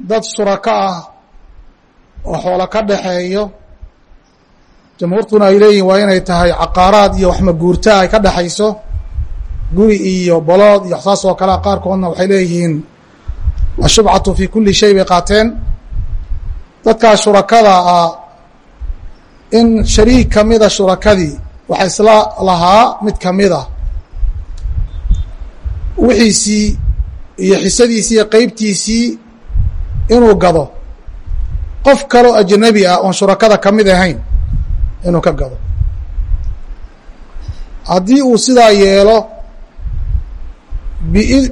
dad surako ah oo xoolo ka dhaxeeyo jamhuurtuna ay leeyihiin waa inay tahay caqaaraad iyo waxmaguurta ay ka dhexayso guri iyo bolood iyo saas oo kalea qaarkoodna waxay leeyihiin ashubcatu fi kuli shay bay qaateen. Dadkaa shurakada ah in shariik kamida shurakadii waxa isla lahaa mid ka mid a wixiisii iyo xisadiisii iyo qeybtiisii inuu gado. Qof kaloo ajnabi ah oon shurakada ka mid ahayn inuu ka gado. Haddii uu sidaa yeelo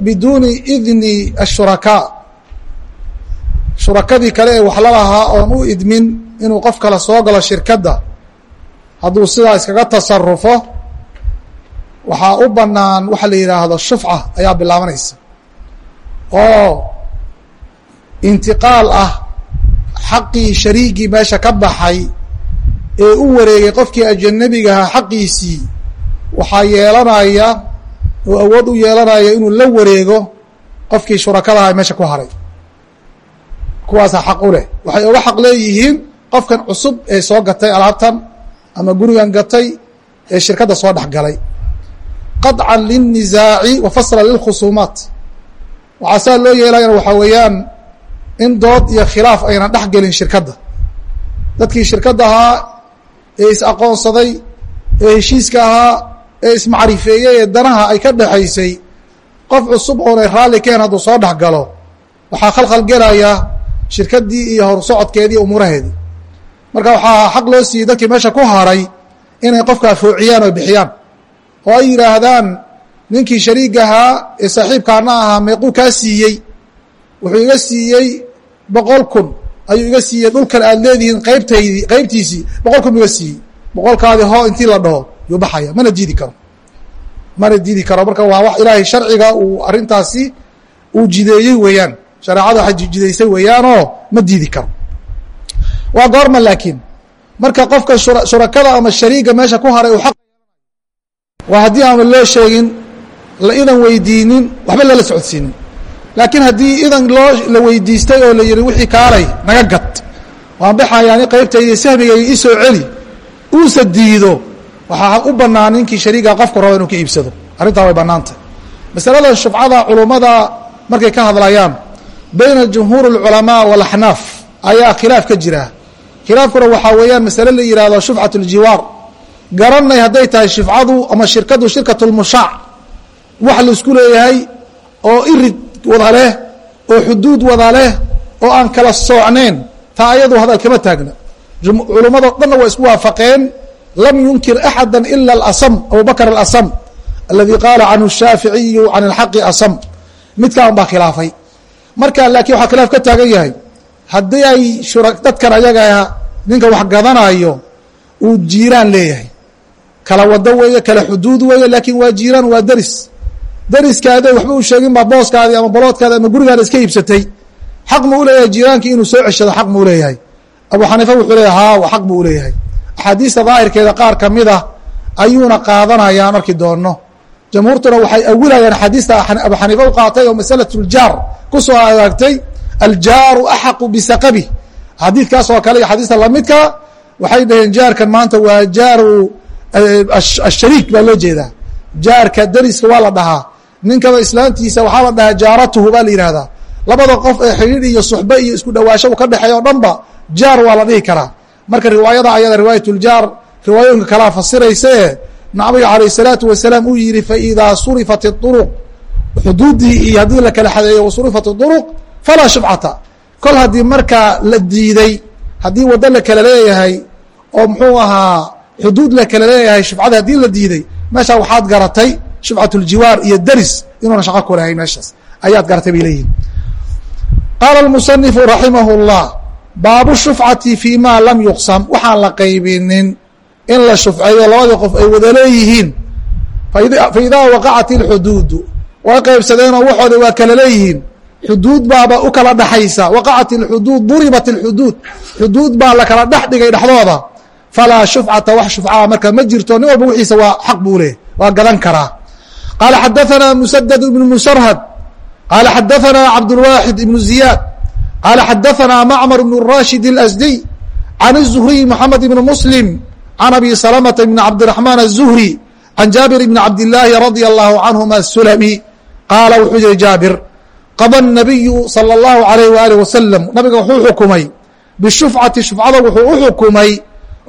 biduuni idni ashurakaa shurakadii kale ee wax la oon u idmin inuu qof kale soo galo shirkadda hadduu sidaa iskaga tasarufo waxaa u banaan waxa la yidhaahdo shufca ayaa bilaabanaysa. Oo intiqaal ah xaqii shariigii meesha ka baxay ee u wareegay qofkii ajanabigahaa xaqiisii waxaa yeelanaya oo awood u yeelanaya inuu la wareego qofkii shurakadaha meesha ku haray. Kuwaasaa xaq u leh. Waxay uga xaq leeyihiin qofkan cusub ee soo gatay alaabtan ama gurigan gatay ee shirkadda soo dhex galay. Qaطca liلnisaaci wa fasla lilkhusuumaat waxaa saa loo yeelayana waxaa weeyaan in dood iyo khilaaf aynan dhex gelin shirkadda. Dadkii shirkadda ahaa ee is-aqoonsaday ee heshiiska ahaa ee ismacrifeeyey ee danaha ay ka dhexaysay qof cusub oonay raalli keen hadduu soo dhex galo waxaa khalkhal gelaya shirkaddii iyo horsocodkeedii umuuraheedii. Marka waxaa xaq loo siiyey dadkii meesha ku haray inay qofkaa foociyaan oo bixiyaan oo ay yidhaahdaan ninkii shariigahaa ee saaxiibkaana ahaa meequu kaa siiyey? Wuxuu iga siiyey boqol kun ayuu iga siiyey. Dhulkan aad leedihiin qaybtaydii qaybtiisii boqol kun bu iga siiyey. Boqolkaadii hoo intii la dhaho yuu baxaya. Mana diidi karo. Mana diidi karo. Marka waa wax ilaahay sharciga uu arrintaasi uu jideeyey weeyaan. Shareecada waxay jidaysay weeyaanoo ma diidi karo. Waa goorma laakiin. Marka qofka shurakada ama shariiga meesha ku haray uu waa haddii aanu loo sheegin la idan weydiinin waxba lala socodsiinin laakiin haddii idan loo la weydiistay oo la yihi wixii kaalay naga gad waan baxayaani qaybtaydi sahmigayga isoo celi uusa diido waxaa u banaan ninkii shariiga qofku rabo inuu ka iibsado arrintaa way banaantah masaladan shufcada culummada markay ka hadlayaan bayna jumhuur اlculamaa wاlaxnaaf ayaa khilaaf ka jira khilaafkuna waxaa weeyaan masale la yihahdo shufcat اljiwaar garanay hadday tahay shifcadu ama shirkadu shirkat lmushaac wax laisku leeyahay oo irid wada leh oo xuduud wada leh oo aan kala soocnayn taa ayadu hadal kama taagna. Culummado dhanna waa isku waafaqeen lam yunkir axada ila asam abu bakr alasam aladi qaala canhu shaaficiyu can اlxaqi asam. Midkaan baa khilaafay. Marka laakiin waxaa khilaaf ka taagan yahay. Haddii ay dadkan ayaga ninka wax gadanayo uu jiiraan leeyahay. Kala wado weeye kala xuduud weeye laakiin waa jiiraan waa deris deriskaada waxba u sheegin baa booskaadi ama boloodkaada ama gurigaada iska iibsatay. Xaq mu uleeyahay jiiraankii inuu soo ceshado xaq mu uleeyahay abu xaniifa wuxuu leeyahay haa xaq buu uleeyahay axaadiista daahirkeeda qaar ka mid a ayuuna qaadanayaan markii doono jamhuurtuna waxay awilayaan axaadiista abu xaniifa u qaatay oo masalat ljaar ku soo agaagtay aljaaru axaqu bisaqabi xadiidkaas oo kale iyo xadiista lamidka waxay dhaheen jaarkan maanta waa jaaru ashariik baa loo jeedaa. Jaarka deriska waa la dhahaa ninkaba islaantiisa waxaa la dhahaa jaaratuhu baa la yidhaahdaa. Labada qof ee xidhiidh iyo suxbe iyo isku dhawaansho u ka dhexeeya o dhanba jaar waa la dhihi karaa. Marka riwaayada ayada riwaayatuljaar riwaayooyinka kalaa fasiraysae nabiga calayh salaatu wasalaam uu yidhi faidaa surifat اuruq xuduuddii iyo haddii la kala xadeeyo wasurifat اuruq falaa shufcata kol haddii markaa la diiday haddii waddo la kala leeyahay oo muxuu ahaa xuduud la kala leeyahay shufcada haddii la diiday meeshaa waxaad garatay shufcat اljiwaar iyo deris inuuna shaqo ku lahayn meeshaas ayaad garatay bay leeyihin qaala اmusanifu raximah اllah baabu shufcati fi ma lam yuqsam waxaan la qaybinin in la shufceeyo labadii qof ay wada leeyihiin faidaa waqacat اlxuduudu way qaybsadeenoo waxooda waa kala leeyihiin xuduud baaba u kala dhaxaysa waqacat اlxuduud duribat اlxuduud xuduud baa la kala dhex dhigay dhexdooda falaa shufcata wax shufcaa marka ma jirto nin walba wixiisa waa xaq buu leh waa gadan karaa qaala xadaثana musadad ibnu musarhad qaala xadaثana cabdulwaaxid ibnu ziyaad qaala xadaثana macmar bn rashid اlasdiy can الzuhriy mxamed ibn muslim can abi salamta bn cabdiraxmaan الzuhri can jaabir bn cabdillaahi radia allahu canhuma asulami qaala wuxuu yihi jaabir qada الnabiyu salى اllahu alayh waalih wasalam nabiga wuxuu xukumay bishufcati shufcada wuxuu u xukumay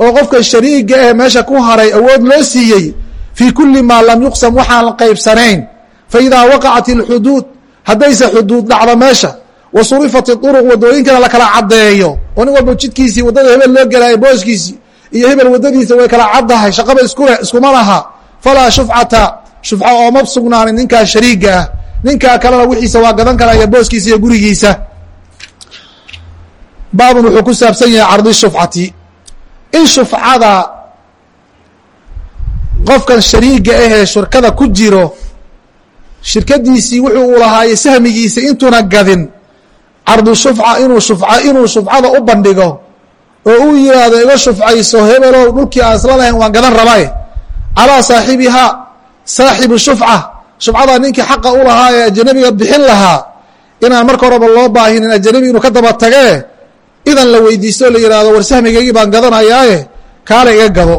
oo qofka shariiga eh meesha ku haray awood loo siiyey fii kuli maa lam yuqsam waxaan qaybsanayn. Fa idaa waqacat اlxuduud haddayse xuduud dhacdo meesha wa surifat iuruq wadooyinkana lakala caddeeyo. Oo nin walba jidkiisii waddada hebel loo gelaayo booskiisii iyo hebel waddadiisa way kala caddahay shaqaba iskule iskuma laha. Falaa shufcata shufca ooma sugnaanin ninkaa shariigga ah. Ninkaa kalena wixiisa waa gadan karaya booskiisa iyo gurigiisa. Baabun wuxuu ku saabsan yahay cardi shufcati. In shufcada qofkan shariiga ahee shirkada ku jiro shirkadiisii wuxuu u lahaaye sahmigiisa intuuna gadin. Cardu shufca inuu shufca inuu shufcada u bandhigo oo uu yihahdo iga shufcayso hebelow dhulkii aan isla lahayn waan gadan rabae calaa saaxibihaa saaxibu shufca shufcada ninkii xaqa u lahaa ee ajanabiga bixin lahaa. Inaan marka horeba loo baahinin ajanabi inuu ka daba tagee idan la weydiisto la yihahdo war sahmigaygii baan gadanayaaye kaale iga gado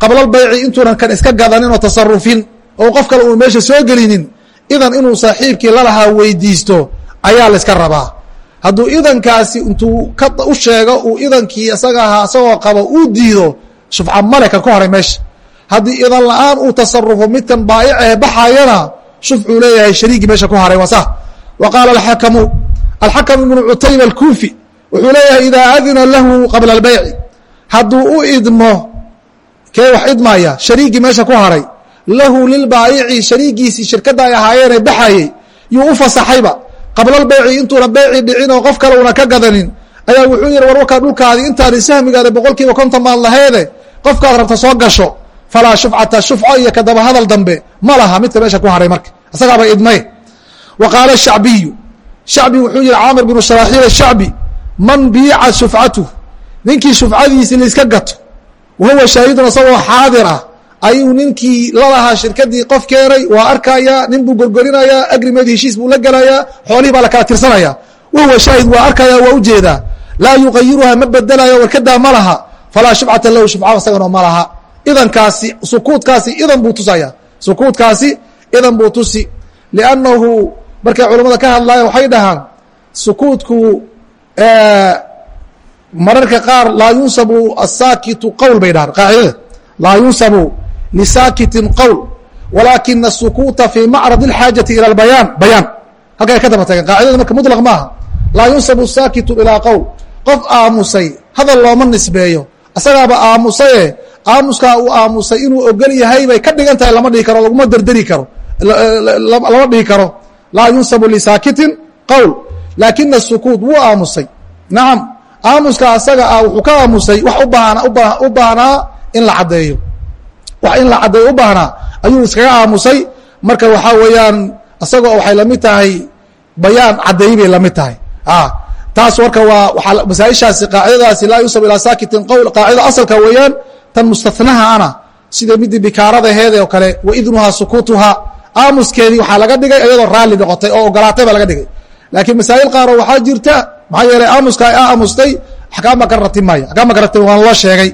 qablal bayci intuunan kan iska gadanin oo tasarufin oo qof kale uun meesha soo gelinin idan inuu saaxiibkii lalahaa weydiisto ayaa la iska rabaa. Hadduu idankaasi intuu u sheego uu idankii isaga ahaa isagoo qabo uu diido shufca male kan ku haray meesha. Haddii idan la'aan uu tasarufo midkan baayicahe baxayana shufcuu leeyahay shariigii meesha ku haray waa sa wa qaala alxakamu alxakam ibnu cutayba alkuufi wuxuu leeyahay idaa adina lahu qabla albeyci hadduu u idmo kee wax idmaya shariigii meesha ku haray. Lahu lilbaayici shariigiisii shirkadda ay ahaayeene baxayey. Yuu u fasaxayba qablalbeyci intuuna beyci dhicin oo qof kale una ka gadanin ayaa wuxuu yihi war warkaa dhulkaadi intaani sahmigaada boqol kiiba konton maad laheede qofkaad rabta soo gasho. Falaa shufcata shufco iyo kadaba hadal dambe ma laha midka meesha ku haray marka. Isagaaba idmay. Wa qaala shacbiyu shacbi wuxuu yihi caamir binu sharaaxiil ashacbi man biica shufcatuh ninkii shufcadiisi laiska gato wa huwa shaahidun isagoo xaadir ah ayuu ninkii lalahaa shirkadii qof keenay waa arkayaa nin buu gorgorinayaa agrimeed heshiis buu la gelayaa xoolihii baa la kala tirsanaya wa huwa shaahid waa arkaya waa u jeedaa laa yuqayiruha ma bedelayo warkadaa ma laha falaa shufcata lahu shufca isaganoo ma laha idankaasi sukuudkaasi idan buu tusaya sukuudkaasi idan buu tusi liannahu markay culamada ka hadlayan waxay dhahaan sukuudku mararka qaar laa yunsabu asaakitu qowl bay dhahan qaacidada laa yunsabu lisaakitin qowl walaakina asukuuta fii macrad اlxaajati ila bayaan bayaan. Halka ka daba tageen qaacidada marka mutlaq maaha. Laa yunsabu saakitu ilaa qowl qof aamusay hadal looma nisbeeyo. Isagaaba aamusaye aamuskaa uu aamusay inuu ogol yahay bay ka dhigan tahay lama dhihi karo laguma derderi karo. Lama dhihi karo. Laa yunsabu lisaakitin qowl laakina sukuut wuu aamusay. Nacam aamuska asaga ah wuxuu ka aamusay wax u baahnaa in la caddeeyo. Wax in la caddeeyo u baahnaa ayuu iskaga aamusay. Marka waxaa weeyaan isagoo waxay la mid tahay bayaan caddeey bay la mid tahay. Taas marka waa waaa masaaishaasi qaacidadaasi laa yunsab ilaa saakitin qowl qaacida asalka weeyaan tan mustanaha ana sida midii bikaaradaheede oo kale waidnuhaa sukuutuhaa. Aamuskeedii waxaa laga dhigay iyadoo raalli noqotay oo ogolaatay baa laga dhigay. Laakiin masaa'il qaaroo waxaa jirta maxaa yeelay aamuska a aamustay axkaama ka ratimaayo axkaama ka waan loo sheegay.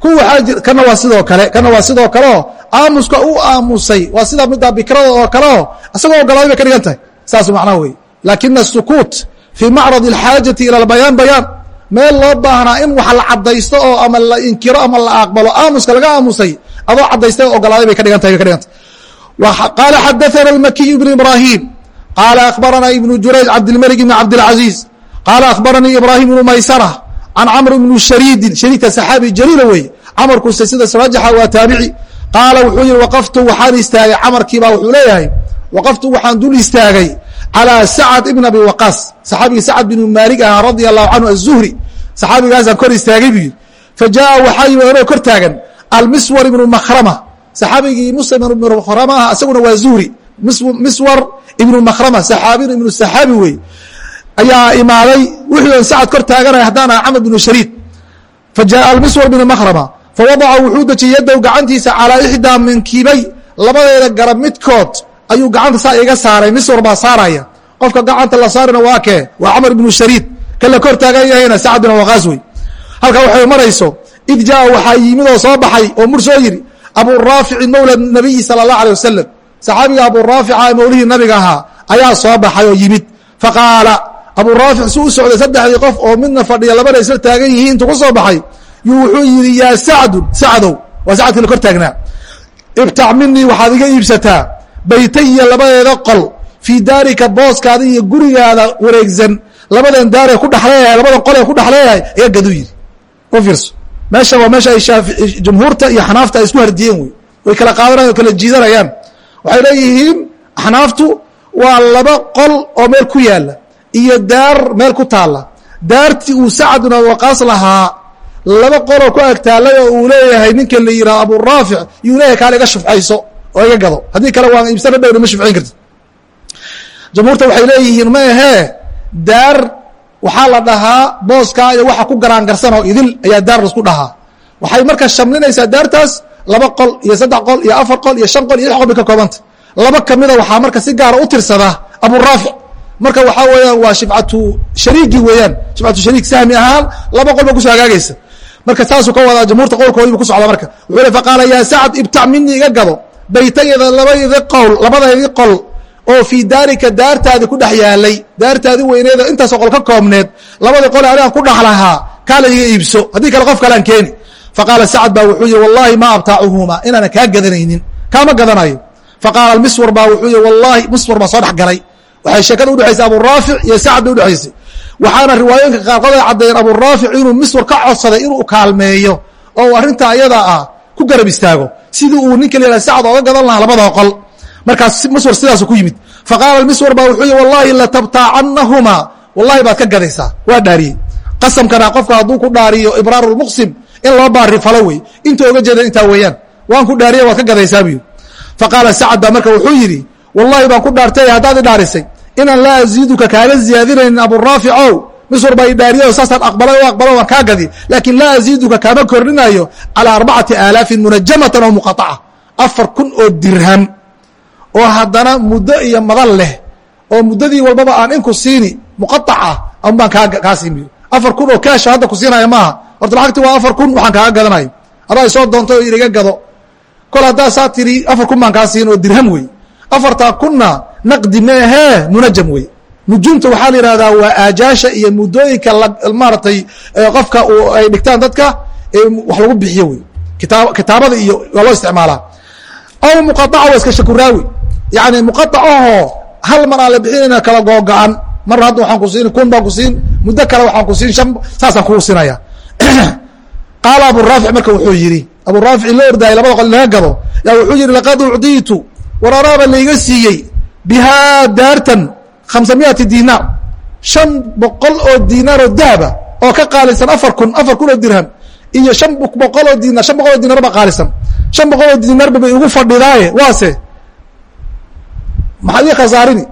Kuw waxaa kana waa sidoo kale kana waa sidoo kaleo aamuska u aamusay. Waa sida middaa bikrada oo kaleo isagoo ogolaaday bay ka dhigan tahay. Saas macnaha wey laakina asukuut fii macrad alxaajati ila albayaan bayaan meel loo baahnaa in wax la caddaysto oo ama la inkiro ama la aqbalo aamuska laga aamusay adoo caddaystay oo ogolaaday bay ka dhigan tahay bay ka dhiganta qaala xadaana almakiy bnu ibraahim qaala akhbarana ibnu jurayj cabdilmalik ibni cabdilcaziiz qaala akhbaranii ibraahim bnu maysara can camr bni shariidin shariidka saxaabi jaliila weeye camarkuuse sida saraajaxa waa taabici qaala wuxuu yihi waqaftu waxaan istaagay camarkiibaa wuxuu leeyahay waqaftu waxaan dul istaagay calaa sacad ibn abi waqaas saxaabigii sacad binu maalig ahaa radia allahu canhu azuhri saxaabigaasaan kor istaagay buu yidhi fa jaaa waxaa yimi anoo kor taagan almiswar ibnu makhrama saxaabigii muslim ibnu makhrama ah isaguna waa zuhri miswar ibnu makhrama saxaabin ibnu saxaabi weeye ayaa imaaday wuxuu sacad kor taaganaya haddaan aha camr bnu shariid fajaءa almiswar bnu makrama fawadaca wuxuu dejiyey yadow gacantiisa calىa ixdaa minkibay labadeeda garab midkood ayuu gacanta saa iga saaray miswar baa saaraya qofka gacanta la saarina waa kee waa camr ibnu shariid kala kor taagan yahayna sacad bin waqaas wey halkaa waxay marayso id jaa waxaa yimid oo soo baxay oo mur soo yidhi abu raafici mawla nabiyi sala اllah alيه wasalam saxaabiga abu raafica mawlihii nabiga ahaa ayaa soo baxay oo yimid faqaala abu raafic si u socday saddexdii qof oo midna fadhiya labana isla taagan yihiin intuu ku soo baxay yuu wuxuu yidhi yaa sacdun sacdow. Waa sacadkii la kor taagnaa. Ibtac minii waxaad iga iibsataa baytaya labadeeda qol fii daarika booskaada iyo gurigaada wareegsan. Labadan daare ku dhexleeyahay labadan qol ee ku dhexleeyahay iga gaduu yidhi. U fiirso. Meesha waa meesha ay jumhuurta iyo xanaafta ay isku hardiyeen wey. Way kala qaadanayaan o kala jiidanayaan. Waxay leeyihiin axnaaftu waa laba qol oo meel ku yaalla iyo daar meel ku taalla. Daartii uu sacad bin abwaqaas lahaa laba qoloo ku agtaalay oo uu leeyahay ninka la yihahdo aburaafic yuu leeyahay kaale iga shufcayso oo iga gado. Haddii kale waan iibsana dhowna ma shufcayn karti jamhuurta waxay leeyihiin ma ahee daar waxaa la dhahaa booskaa iyo waxa ku garaangarsan oo idil ayaa daar la isku dhahaa. Waxay marka shamlinaysaa daartaas laba qol iyo saddex qol iyo afar qol iyo shan qol iyo lix qol bay ka koobanta laba kamida waxaa marka si gaara u tirsadaa aburaafic marka waxaa weeyaan waa shifcatu shariigi weeyaan. Shifcatu shariik sahmi ahaan laba qol ba ku soo hagaagaysa. Marka saasuu ka wadaa jamhuurta qowlkoodii bu ku socda marka. Wuxuu le faqaala yaa sacad ibtac minii iga gado baytayada labadi qowl labadaydii qol oo fii daarika daartaadi ku dhex yaalay. Daartaadi weyneeda intaasoo qol ka koobneed labadii qole anigaan ku dhex lahaa kaala iga iibso. Haddii kale qof kalean keeni. Faqaala sacad baa wuxuu yihi wallahi ma abtaacuhuma inaana kaa gadanaynin. Kaama gadanayo. Faqaala miswar baa wuxuu yihi wallahi miswar baa soo dhex galay waxay sheekada udhexaysay aburaafic iyo sacad bay udhexaysay waxaana riwaayooyinka qaarkood ay caddeeyeen aburaafic inuu miswar ka codsaday inuu kaalmeeyo oo uu arrintaa ayadaa ah ku garab istaago. Sidii uu ninka la sacad ooga gadan lahaa labada qol markaas miswar sidaasu ku yimid. Faqaala miswar baa wuxuu yihi wallahi latabtaacannahumaa wallahi baad ka gadaysaa. Waa dhaariyey. Qasamkana qofka hadduu ku dhaariyo ibraaru in loo baari falo wey. Inta oga jeedan intaa weeyaan. Waan ku dhaariya waad ka gadaysaa buyi faqaala sacad baa marka wuxuu yidhi wallahi baan ku dhaartay haddaad i dhaarisay. Inaan laa aziiduka kaaga ziyaadinaynin aburaafic ow miswar baa i dhaariyo saasaan aqbalay o aqbalo waan kaa gadi laakiin laa aziiduka kaama kordhinayo calaa arbacati aalaafin munajamatan oo muqaaca afar kun oo dirham. Oo haddana muddo iyo madal leh oo muddadii walbaba aan inku siini muqaaca an baan kaa siin afar kun oo kaasha hadda ku siinaya maaha. Horta lacagti waa afar kun waxaan kaaga gadanayo. Adaa isoo doontay oo iniga gado. Kol haddaa saa tiri afar afartaa kunna naqdi meehee munajam wey nujuumta waxaa la yihahdaa waa aajaasha iyo muddooyinka maaratay qofka ay dhigtaan dadka wax lagu bixiyo wey kita kitaabada iyo waa loo isticmaalaa. Aw muqaaca waa iska shakuraawi. Yani muqaacahoo hal mar aan la bixinayna kala googa-an. Mar hadda waxaan ku siin kun baan ku siin muddo kale waxaan ku siin shan saasaan kugu siinaya. Qaala aburaafic marka wuxuu yihi aburaafic la ordaayay labada qol inaga gado? Yaa wuxuu yihi laqad ucdiitu wararaaba layga siiyey bihaa daartan khamsa miati diinaar. Shan boqol oo diinaar oo dahaba oo ka qaalisan afar kun afar kun oo dirham iyo shan boqol oo diinaar shan boqol oo diinaar baa qaalisan. Shan boqol oo diinaarba bay igu fadhidaaye waase. Maxaad ii khasaarini?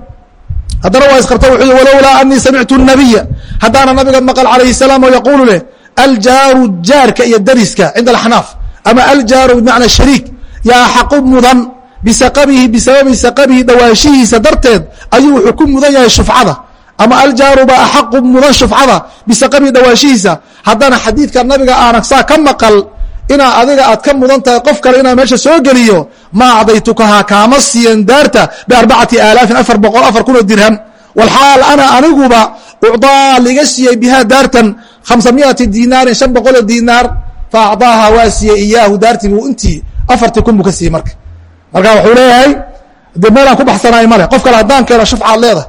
Haddana waa isqabta wuxuu walowlaa anii samictu nabiya haddaana nabiga maqal calayhi salaam oo yaquulu leh aljaaru jaarka iyo dariska cinda alaxnaaf ama aljaaru bimacna shariik yaa xaqu mudan bisaqabihi bisababi saqabihi dhawaanshihiisa darteed ayuu wuxuu ku mudan yahay shufcada. ama aljaaru baa axaqu mudan shufcada bisaqabihi dhawaanshihiisa haddana xadiidka nabiga aanan saa ka maqal inaa adiga aad ka mudan tahay qof kale inaa meesha soo geliyo ma acdaytukahaa kaama siiyan daarta biarbacati aalaafin afar boqol afar kun oo dirham walxaal ana aniguba ucdaa liga siiyey bihaa daartan khamsa miati dinaarin shan boqol oo dinaar fa acdaaha waa siiyey iyaahu daartii buu intii afartii kun buu ka siiyey marka marka wuxuu leeyahay de meelaan ku baxsanaay male qof kale haddaan keeno shufcaad leedahay.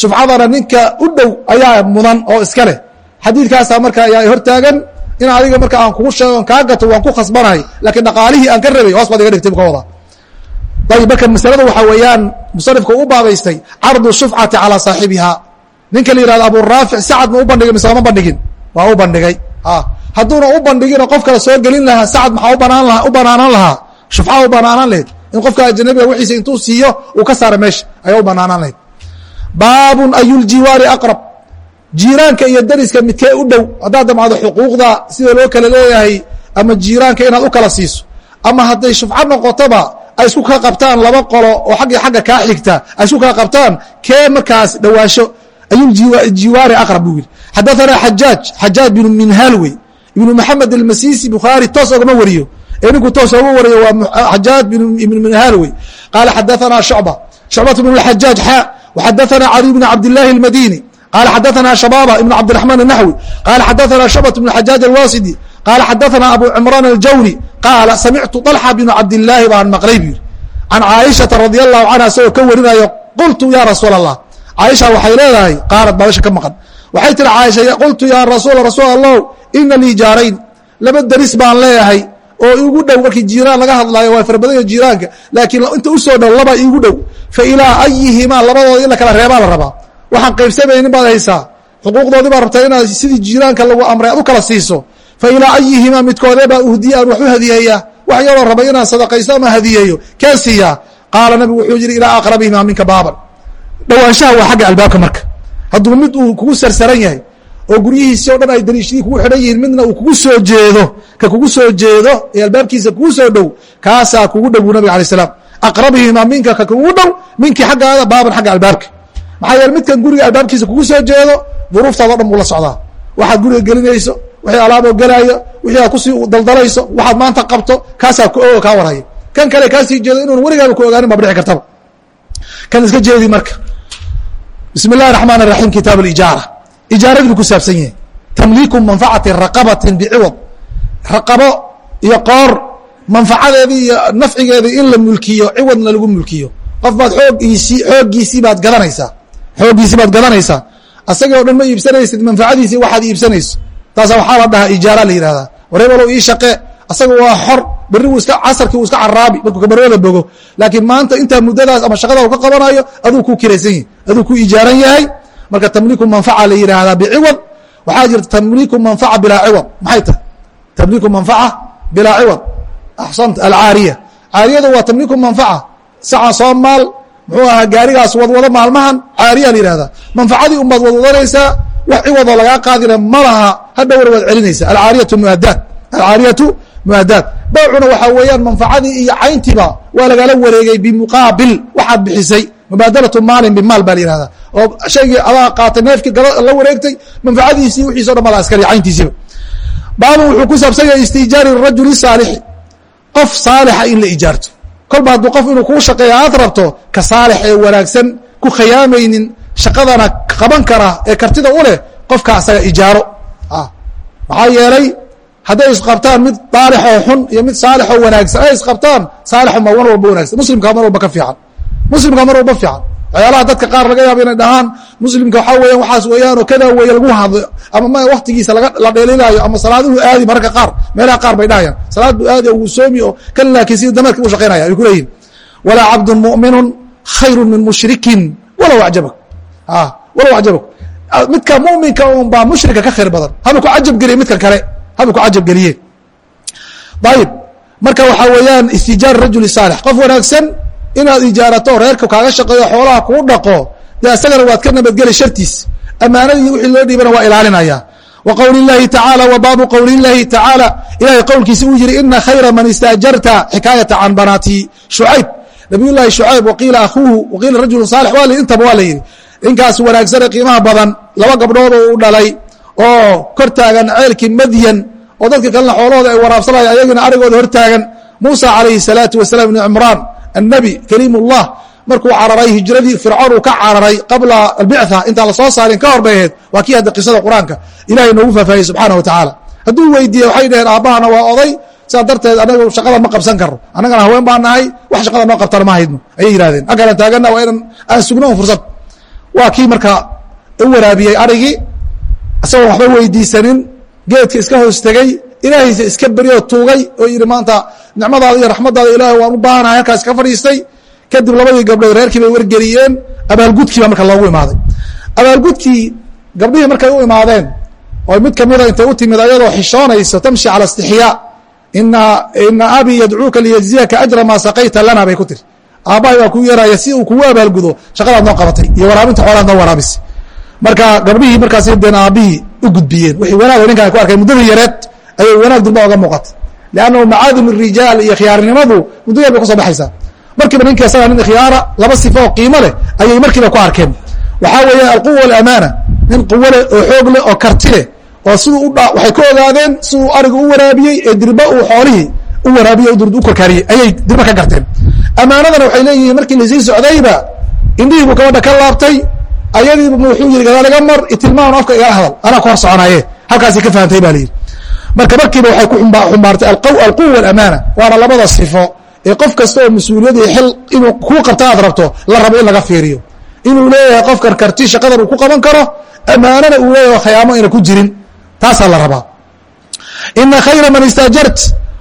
Shufcadana ninka u dhow ayaa mudan oo iska leh. Xadiidkaasa marka ayaa hortaagan in adiga marka aan kugu sheego kaa gato waan ku khasbanahay. Laakiin dhaqaalihii aan ka rabay hoos baad iga dhigtay ka wadaa ayib marka masalada waxaa weeyaan musanifka u baabaystay cardu shufcati calaa saaxibiha ninka la yihahdo aburaafic sacad ma u bandhigay mise lama bandhigin? Waa u bandhigay. Hadduuna u bandhigin oo qof kale soo gelin lahaa sacad maxaa u banaanaan lahaa? Shufca u banaanaan lahayd in qofka ajanabiga wixiisa intuu siiyo uu ka saara meesha ayaa u banaanaan lahayd. Baabun ayuljiwaari aqrab. Jiiraanka iyo dariska midkee u dhow haddaad damcdo xuquuqda sida loo kala leeyahay ama jiiraanka inaad u kala siiso ama hadday shufco noqotoba ay isku kala qabtaan laba qolo oo xaggi xagga kaa xigta ay isku kala qabtaan kee markaas dhawaasho? Ayuljiwaari aqrab buu yidhi. Xadaanaa xajaaj xajaaj binu minhaal ibnu maxamed almasisi bukhaari toos ogama wariyo ninku toos oga wariyo waa xajaaj ibnu minhaal wey qaala xadaanaa shucba shucbat bn xajaaj xa waxadaanaa cali bn cabdillaahi almadini qaala xadaanaa shabaaba ibn cabdiraxmaan الnaxwi qaala xadaanaa shucbat bn xajaaj alwasidi qaala xadaanaa abu cimraan aljawni qaala samictu طalxa bnu cabdillaahi baan maqlay buu yidhi can caaishata radi allahu canha isagoo ka warinayo qultu ya rasuul allah caaisha waxay leedahay qaarad baa mesha ka maqan waxay tiri caaisha qultu yaa rasuul rasuul allah ina lii jaarayn laba deris baan leeyahay oo igu dhow markii jiiraan laga hadlaayo waa fara badanya jiiraanka. Laakiin inta u soo dhow laba iigu dhow. Fa ilaa ayihimaa labadooda in la kala reebaa la rabaa. Waxaan qaybsamaynin baad haysaa. Xuquuqdoodii baa rabtaa inaad sidii jiiraanka lagu amray aad u kala siiso. Fa ilaa ayihimaa midkoodebaa uhdiya aan wax u hadiyeeyaa wax yaroo raba inaan sadaqaysto ama hadiyeeyo. Keen siiyaa. Qaala nabigu wuxuu yihi ilaa aqrabihimaa minka baaban. Dhowaanshaha waa xagga albaabka marka. Hadduu mid uu kugu sarsaran yahay oo guryihiisii o dhan ay dariishadii kugu xidhan yihiin midna uu kugu soo jeedo ka kugu soo jeedo ee albaabkiisa kugu soo dhow kaasaa kugu dhow buu nabig alay slam aqrabihima minka ka kugu dhow minkii xaggaada baaban xagga albaabka. Maxaa yeele midkan guriga albaabkiisa kugu soo jeedo duruuftaado dhan buu la socdaa. Waxaad guriga gelinayso wixii alaaboo gelaaya wixii aad ku sii daldalayso waxaad maanta qabto kaasaa ku ogo kaa warhayo kan kale kaa sii jeedo inuun weligaaba ku ogaanin baad dhici kartaba. Kan iska jeedi marka. Bismi اllahi raxmaan raxiim kitaab ijaara ijaaradii bu ku saabsan yahay. Tamliiku manfacati raqabati biciwad raqabo iyo qoor manfacadeedii iyo nafcigeedii in la mulkiyo ciwadna lagu mulkiyo. Qof baad oogiisii xooggiisii baad gadanaysaa. Xooggiisii baad gadanaysaa. Asagii o dhan ma iibsanaysid manfacadiisii waxaad iibsanayso. Taasa waxaa la dhahaa ijaara la yihahdaa wareebalow ii shaqe asaga waa xor. Berri wuu iska casarkii uu iska caraabi markuu kabarooda bogo. Laakiin maanta intaa muddadaas ama shaqada uu ka qabanayo aduu ku kiraysan yahay. Aduu ku ijaaran yahay marka tamliiku manfaca la yidhaahdaa biciwad waxaa jirta tamliiku manfaca bilaa ciwad. Maxay tahay? Tamliiku manfaca bilaa ciwad. Axsanta alcaariya. Caariyadu waa tamliiku manfaca saca soo maal muxuu ahaa gaarigaas wadwado maalmahan caariya la yihahdaa manfacadii unbaad wadwadanaysaa wax ciwadoo lagaa qaadina ma laha hadhowna waad celinaysa alcaariyatu muadaad alcaariyatu muadaad bawcuna waxaa weeyaan manfacadii iyo cayntiiba waa lagala wareegay bimuqaabil waxaad bixisay mubaadalatu maalin bimaal baa la yihahdaa oo shaygii adaa qaatay neefkii la wareegtay manfacadiisii wixiiso dhan bala askari cayntiisiiba. Baabun wuxuu ku saabsan yahay istiijaari rajuli saalixi qof saalixa in la ijaarto. Kolba hadduu qof inuu kuu shaqeeya aad rabto ka saalix ee wanaagsan ku khiyaamaynin shaqadana qaban kara ee kartida u leh qofka asaga ijaaro. Maxaa yeelay hadday isqabtaan mid daalixoo xun iyo mid saalixoo wanaagsan ay isqabtaan saalixu ma mar walba wanagsan muslimkaa mar walba ka fiican muslimkaa mar walba fiican. Waxyaalaha dadka qaar laga yaaba inay dhahaan muslimka waxaa weeyaan waxaas weeyaanoo kadaa weeye lagu hadlo ama ma waktigiisa la dheelinaayo ama salaaduhu aadi mararka qaar meelaha qaar bay dhahayaan. Salaad buu aadi uu soomi oo kan laakiin sida dameerka u shaqaynaya ay ku leeyihiin walaa cabdun mu'minun khayru min mushrikin walow acjabak. Walow acjabak. Midka muminka un baa mushrika ka khayr badan. Haba ku cajab geliye midkan kale haba ku cajab geliye. Ayib marka waxaa weeyaan istijaar rajuli saalix. Qof wanaagsan inaad ijaarato reerka kaaga shaqeeyo xoolaha kuu dhaqo dee isagana waad ka nabadgeli shartiis. Ammaanadii wixii loo dhiibana waa ilaalinaya. Wa qowli اllahi tacaala wa baabu qowli اllahi tacaala ilahay qowlkiisa uu yihi ina khayra man istaajarta xikaayata can banaati. Shucayb nabiy llahi shucayb waqiila akhuuhu waqiila rajulu saalix waa intaba waa la yidhi. Ninkaas wanaagsane qiimaha badan laba gabdhood oo u dhalay oo kor taagan ceelkii madyan oo dadka kalena xoolahooda ay waraabsanaya ayagina arigooda hor taagan. Muusa calayhi salaatu wasalaam ibni cimraan annabi kaliim ullah markuu cararay hijradii fircoon uu ka cararay qabla albictha intaan la soo saarin ka hor bay ahayd waa kii hadda qisada qur'aanka ilahay noogu faahfaahiyey subxaana wa tacaala hadduu weydiiye waxay dhaheen aabbahana waa oday sidaa darteed anagu shaqada ma qabsan karno annagana haween baa nahay wax shaqada noo qabtana ma haydno ayay yidhahdeen aggalan taaganna waa inaan aan sugno un fursad waa kii marka u waraabiyey ilaahaysa iska beryoo tuugay oo yidhi maanta nicmadaada iyo raxmadaada ilaahay waan u baahanahay halkaas ka fadhiistay. Kadib labadii gabdhood reerkii bay wargeliyeen abaalgudkii baa marka loogu imaaday. Abaalgudkii gabdhihii markay u imaadeen oo mid kamida intay u timid ayadoo xishoonayso tamshi cala istixyaa ina abi yadcuuka liyajziyaka ajra maa saqayta lana bay ku tiri aabbahay baa kuu yeeraya si uu kugu abaalgudo shaqadaad noo qabatay iyo waraabinta xoolaad noo waraabisay marka gabdhihii markaas deen aabbihii u gudbiyeen. Wixii wanaag ninkaan ku arkay muddada yareed ayay wanaag durba oga muuqatay liannahu macaadim rijaal iyo khiyaarnimadu muddo bay ku soo baxaysaa. Markiiba ninka isaga nin khiyaara laba sifo oo qiimo leh ayay markiiba ku arkeen. Waxaa weeya alquwa alamaana nin quwole oo xoog leh oo karti leh oo siduu waxay ka ogaadeen siduu ariga u waraabiyey ee dirba uu xoolihii u waraabiye u korkaariyey ayay dirba ka garteen. Amaanadana waxay leeyihiin markii la sii socdayba indhihii buu gabadha ka laabtay ayadiibu wuxuu yihi gadaaliga mar itilmaan afka igala hadal. Anaa ku hor soconaaye. Halkaasay ka fahamtay ba layidhi marka markiiba waxay ku xumbaartay alquwa amaana waana labada sifo. Ee qof kasta oo mas'uuliyadii xil inuu kuu qabto aad rabto la rabo in laga fiiriyo. Inuu leeyahay qofkan karti shaqadan uu ku qaban karo amaanana uu leeyahay khiyaamo ina ku jirin. Taasaa la rabaa. Ina khayra man istaajart.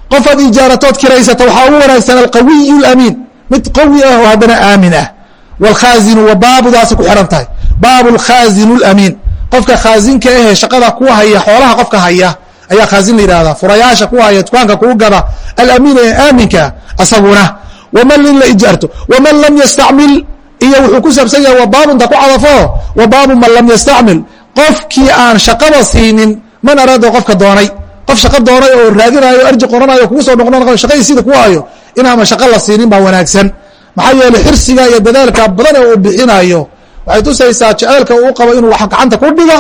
Qofaad ijaaratood kiraysata waxaa ugu wanaagsan alqawiyu lamiin mid qawi ah oo haddana aamin ah. Wlkhaazinu wa baabudaasi ku xidhan tahay. Baabu lkhaazinu lamiin qofka khaazinka ahee shaqada ku haya xoolaha qofka haya ayaa khaazin la yihahdaa furayaasha ku haya dukaanka kuu gada alamiin ee aaminka asaguna. Waman in la ijaarto waman lam yastacmil iyo wuxuu ku saabsan yahay wa baabunta ku cadafo wa baabu man lam yastacmil. Qofkii aan shaqaba siinin man araada qofka doonay. Qof shaqo doonay oo raadinayo arji qoranayo kugu soo noqnoqo shaqadiisida ku hayo inaama shaqo la siinin baa wanaagsan. Maxaa yeeley xirsiga iyo dadaalka badan ee uu bixinayo waxay tusaysaa jeceelka uu qabo inuu wax gacanta ku dhigo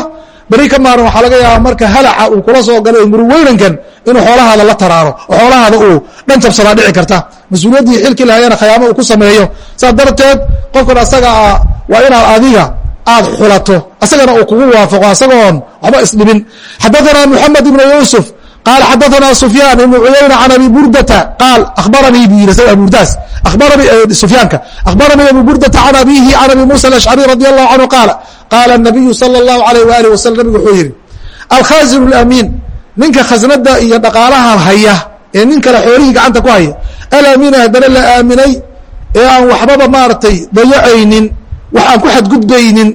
beri ka maaran waxaa laga yaabaa marka halaca uu kula soo galo muruweynankan inuu xoolahaada la taraaro oo xoolahaada uu dhan jabsadaa dhici karta. Mas'uuliyaddii xilki lahayana khayaamo uu ku sameeyo. Saas darteed qofkan asaga ah waa inaad adiga aad xulato asagana uu kugu waafaqo asagoon waxba isdhibin xadaثana mحamed ibn yusuf qaal xadaana sufyaan ibn cuyayna can abi burdata qaal abaranii buu yii burdaas sufyaanka abaranii abi burdata can abihi can abi muusa alashcari radi allahu canhu qaala qaala nabiyu sala allahu alayh waalih wasalam nabigu wuxuu yidhi alkhaasinu lamiin ninka khasnada iyo dhaqaalaha haya ee nin kale xoolihii gacanta ku haya alamiina haddana la aaminay ee aan waxbaba maaragtay dayacaynin wax aan ku xadgudbaynin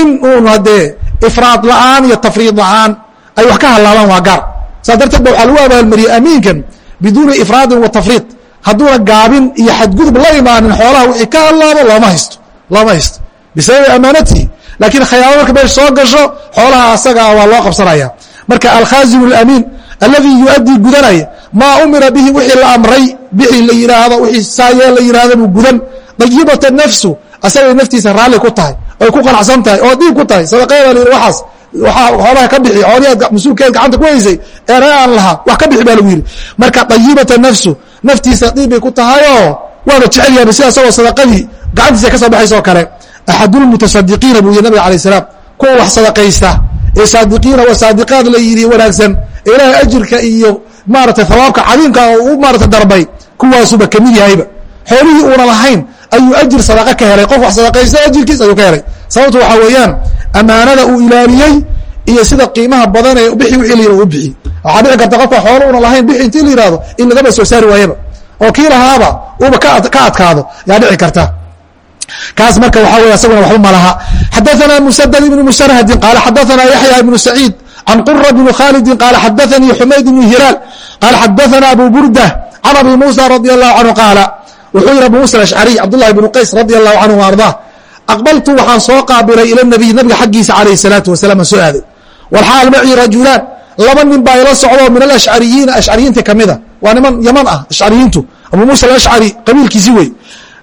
in uun haddee ifraad la'aan iyo tafriid la'aan ay wax ka halaabaan waa gaar saas darteed ba waxaa lagu abaalmariyey amiinkan biduuni ifraadin wa tafriid. Hadduuna gaabin iyo xadgudub la imaanin xoolaha wixii ka halaabo looma haysto looma haysto. Bisababi amaanatihi laakiin khayaamo marka meesha soo gasho xoolaha asagaa waa loo qabsanaya. Marka alkhazinu alamiin alladii yuaddii gudanaya maa umira bihi wixii la amray bixi la yihaahdo wixii saayee la yihahdo buu gudan. Dayibata nafsu asagay naftiisa raalli ku tahay oy ku qanacsan tahay oo diib ku tahay. Sadaqeeda la yidhi waxaas xoolaha ka bixi xoolihaad mas'uulkeed gacanta ku haysay eena aan lahaa wax ka bixi baa lagu yidhi. Marka dayibata nafsu naftiisa diib bay ku tahayoo waaba jecel yahay sida asagoo sadaqadii gacantiisa ka soo baxaysa oo kale. Axadulmutasadiqiina buu yihi nabiga alayh salaam kuwa wax sadaqaysta ee saadiqiina wa saadiqaad la yidhi wanaagsan ilaahay ajirka iyo maaratay hawaabka cadiimka u maarata darbay kuwaasuba ka mid yahayba. Xoolihii uuna lahayn ayuu ajir sadaqa ka helay qof wax sadaqaysta ajirkiis ayuu ka helay sababtu waxaa weeyaan amaanada uu ilaaliyey iyo sida qiimaha badan ee bixi wixii la yidhi u bixi waxaa dhici karta qofka xoolo una lahayn bixi intii la yihahdo in lagaba soo saari waayaba oo kii lahaaba uuba ka adkaado yaa dhici karta kaas marka waxaa wey asaguna waxba ma laha xadaثana msdد ibn msrhdi qaala xadaثana yaحya ibn سacيid can qura bn khaalidi qaala xadaثanii xumayd ibn hilaal qaala xadaثana abu burda can abi musa radي الlahu canhu qaala wuxuu yidhi abu musa ashcariy cabdulahi bnu qays radi allahu canhu ardaa aqbaltu waxaan soo qaabilay ila nabiy nabiga xaggiisa calayh salaatu wasalaam soo aaday. Walxaal macii rajulaan laba nin baa ila socdo min alashcariyiina ashcariyiinta ka waa niman yaman ah ashcariyiintu abuu muusa alashcari qabiilkiisi wey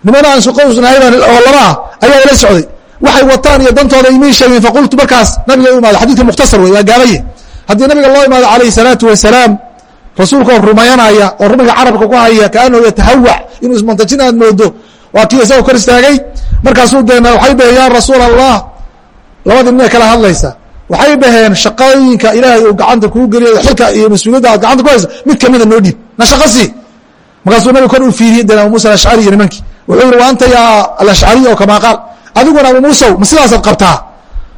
nimanaaansu qowsnahayn oo laba ah ayaa ila socday. Waxay wataan iyo dantooda imay sheegeen faqultu markaas nabiga u imaado xadiidka mukhtasar wey waa gaabaye haddii nabiga loo imaado calayh salaatu wasalaam rasuulkaoo rumayanaya oo rumiga carabka ku haya kaanahu yatahawac inuu ismantajin aad moodo. Waa kii isagoo kor istaagay. Markaasuu deena waxay dhaheen yaa rasuul allah. Labadii nin kala hadlaysa. Waxay dhaheen shaqooyinka ilaahay uu gacanta kuu geliyo xilka iyo mas'uuliyadda aad gacanta ku haysa mid kamida noo dhiib na shaqa sii markaasuu nabiga kor u fiiriyey deen abu musa alashcari iyo nimankii. Wuxuu yihi wa anta yaa alashcariy oo kamaa qaal? Adiguna abu muusow ma sidaasaad qabtaa?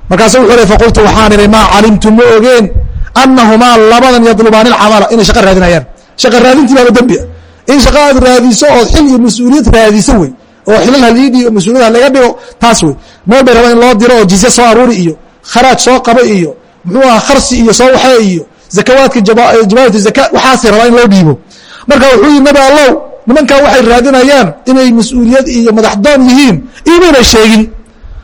Markaasu wuxuu hi faqultu waxaan idhi maa calimtu ma ogeen annahumaa labadan yadlubaani alcamala inay shaqa raadinayaan shaqa raadintii baaba dembia in shaqa aad raadiso ood xil iyo mas'uuliyad raadiso wey oo xilal halii iyo mas'uuliyad laga dhigo taas wey meel bay rabaa in loo diro oo jizye soo aruuri iyo kharaaj soo qaba iyo muxuu aha kharsi iyo soo waxee iyo zakawaadka jabaawatu zaka waxaasay rabaa in loo dhiibo marka wuxuu yihi nabi allow nimankan waxay raadinayaan inay mas'uuliyad iyo madaxdoon yihiin imayna sheegin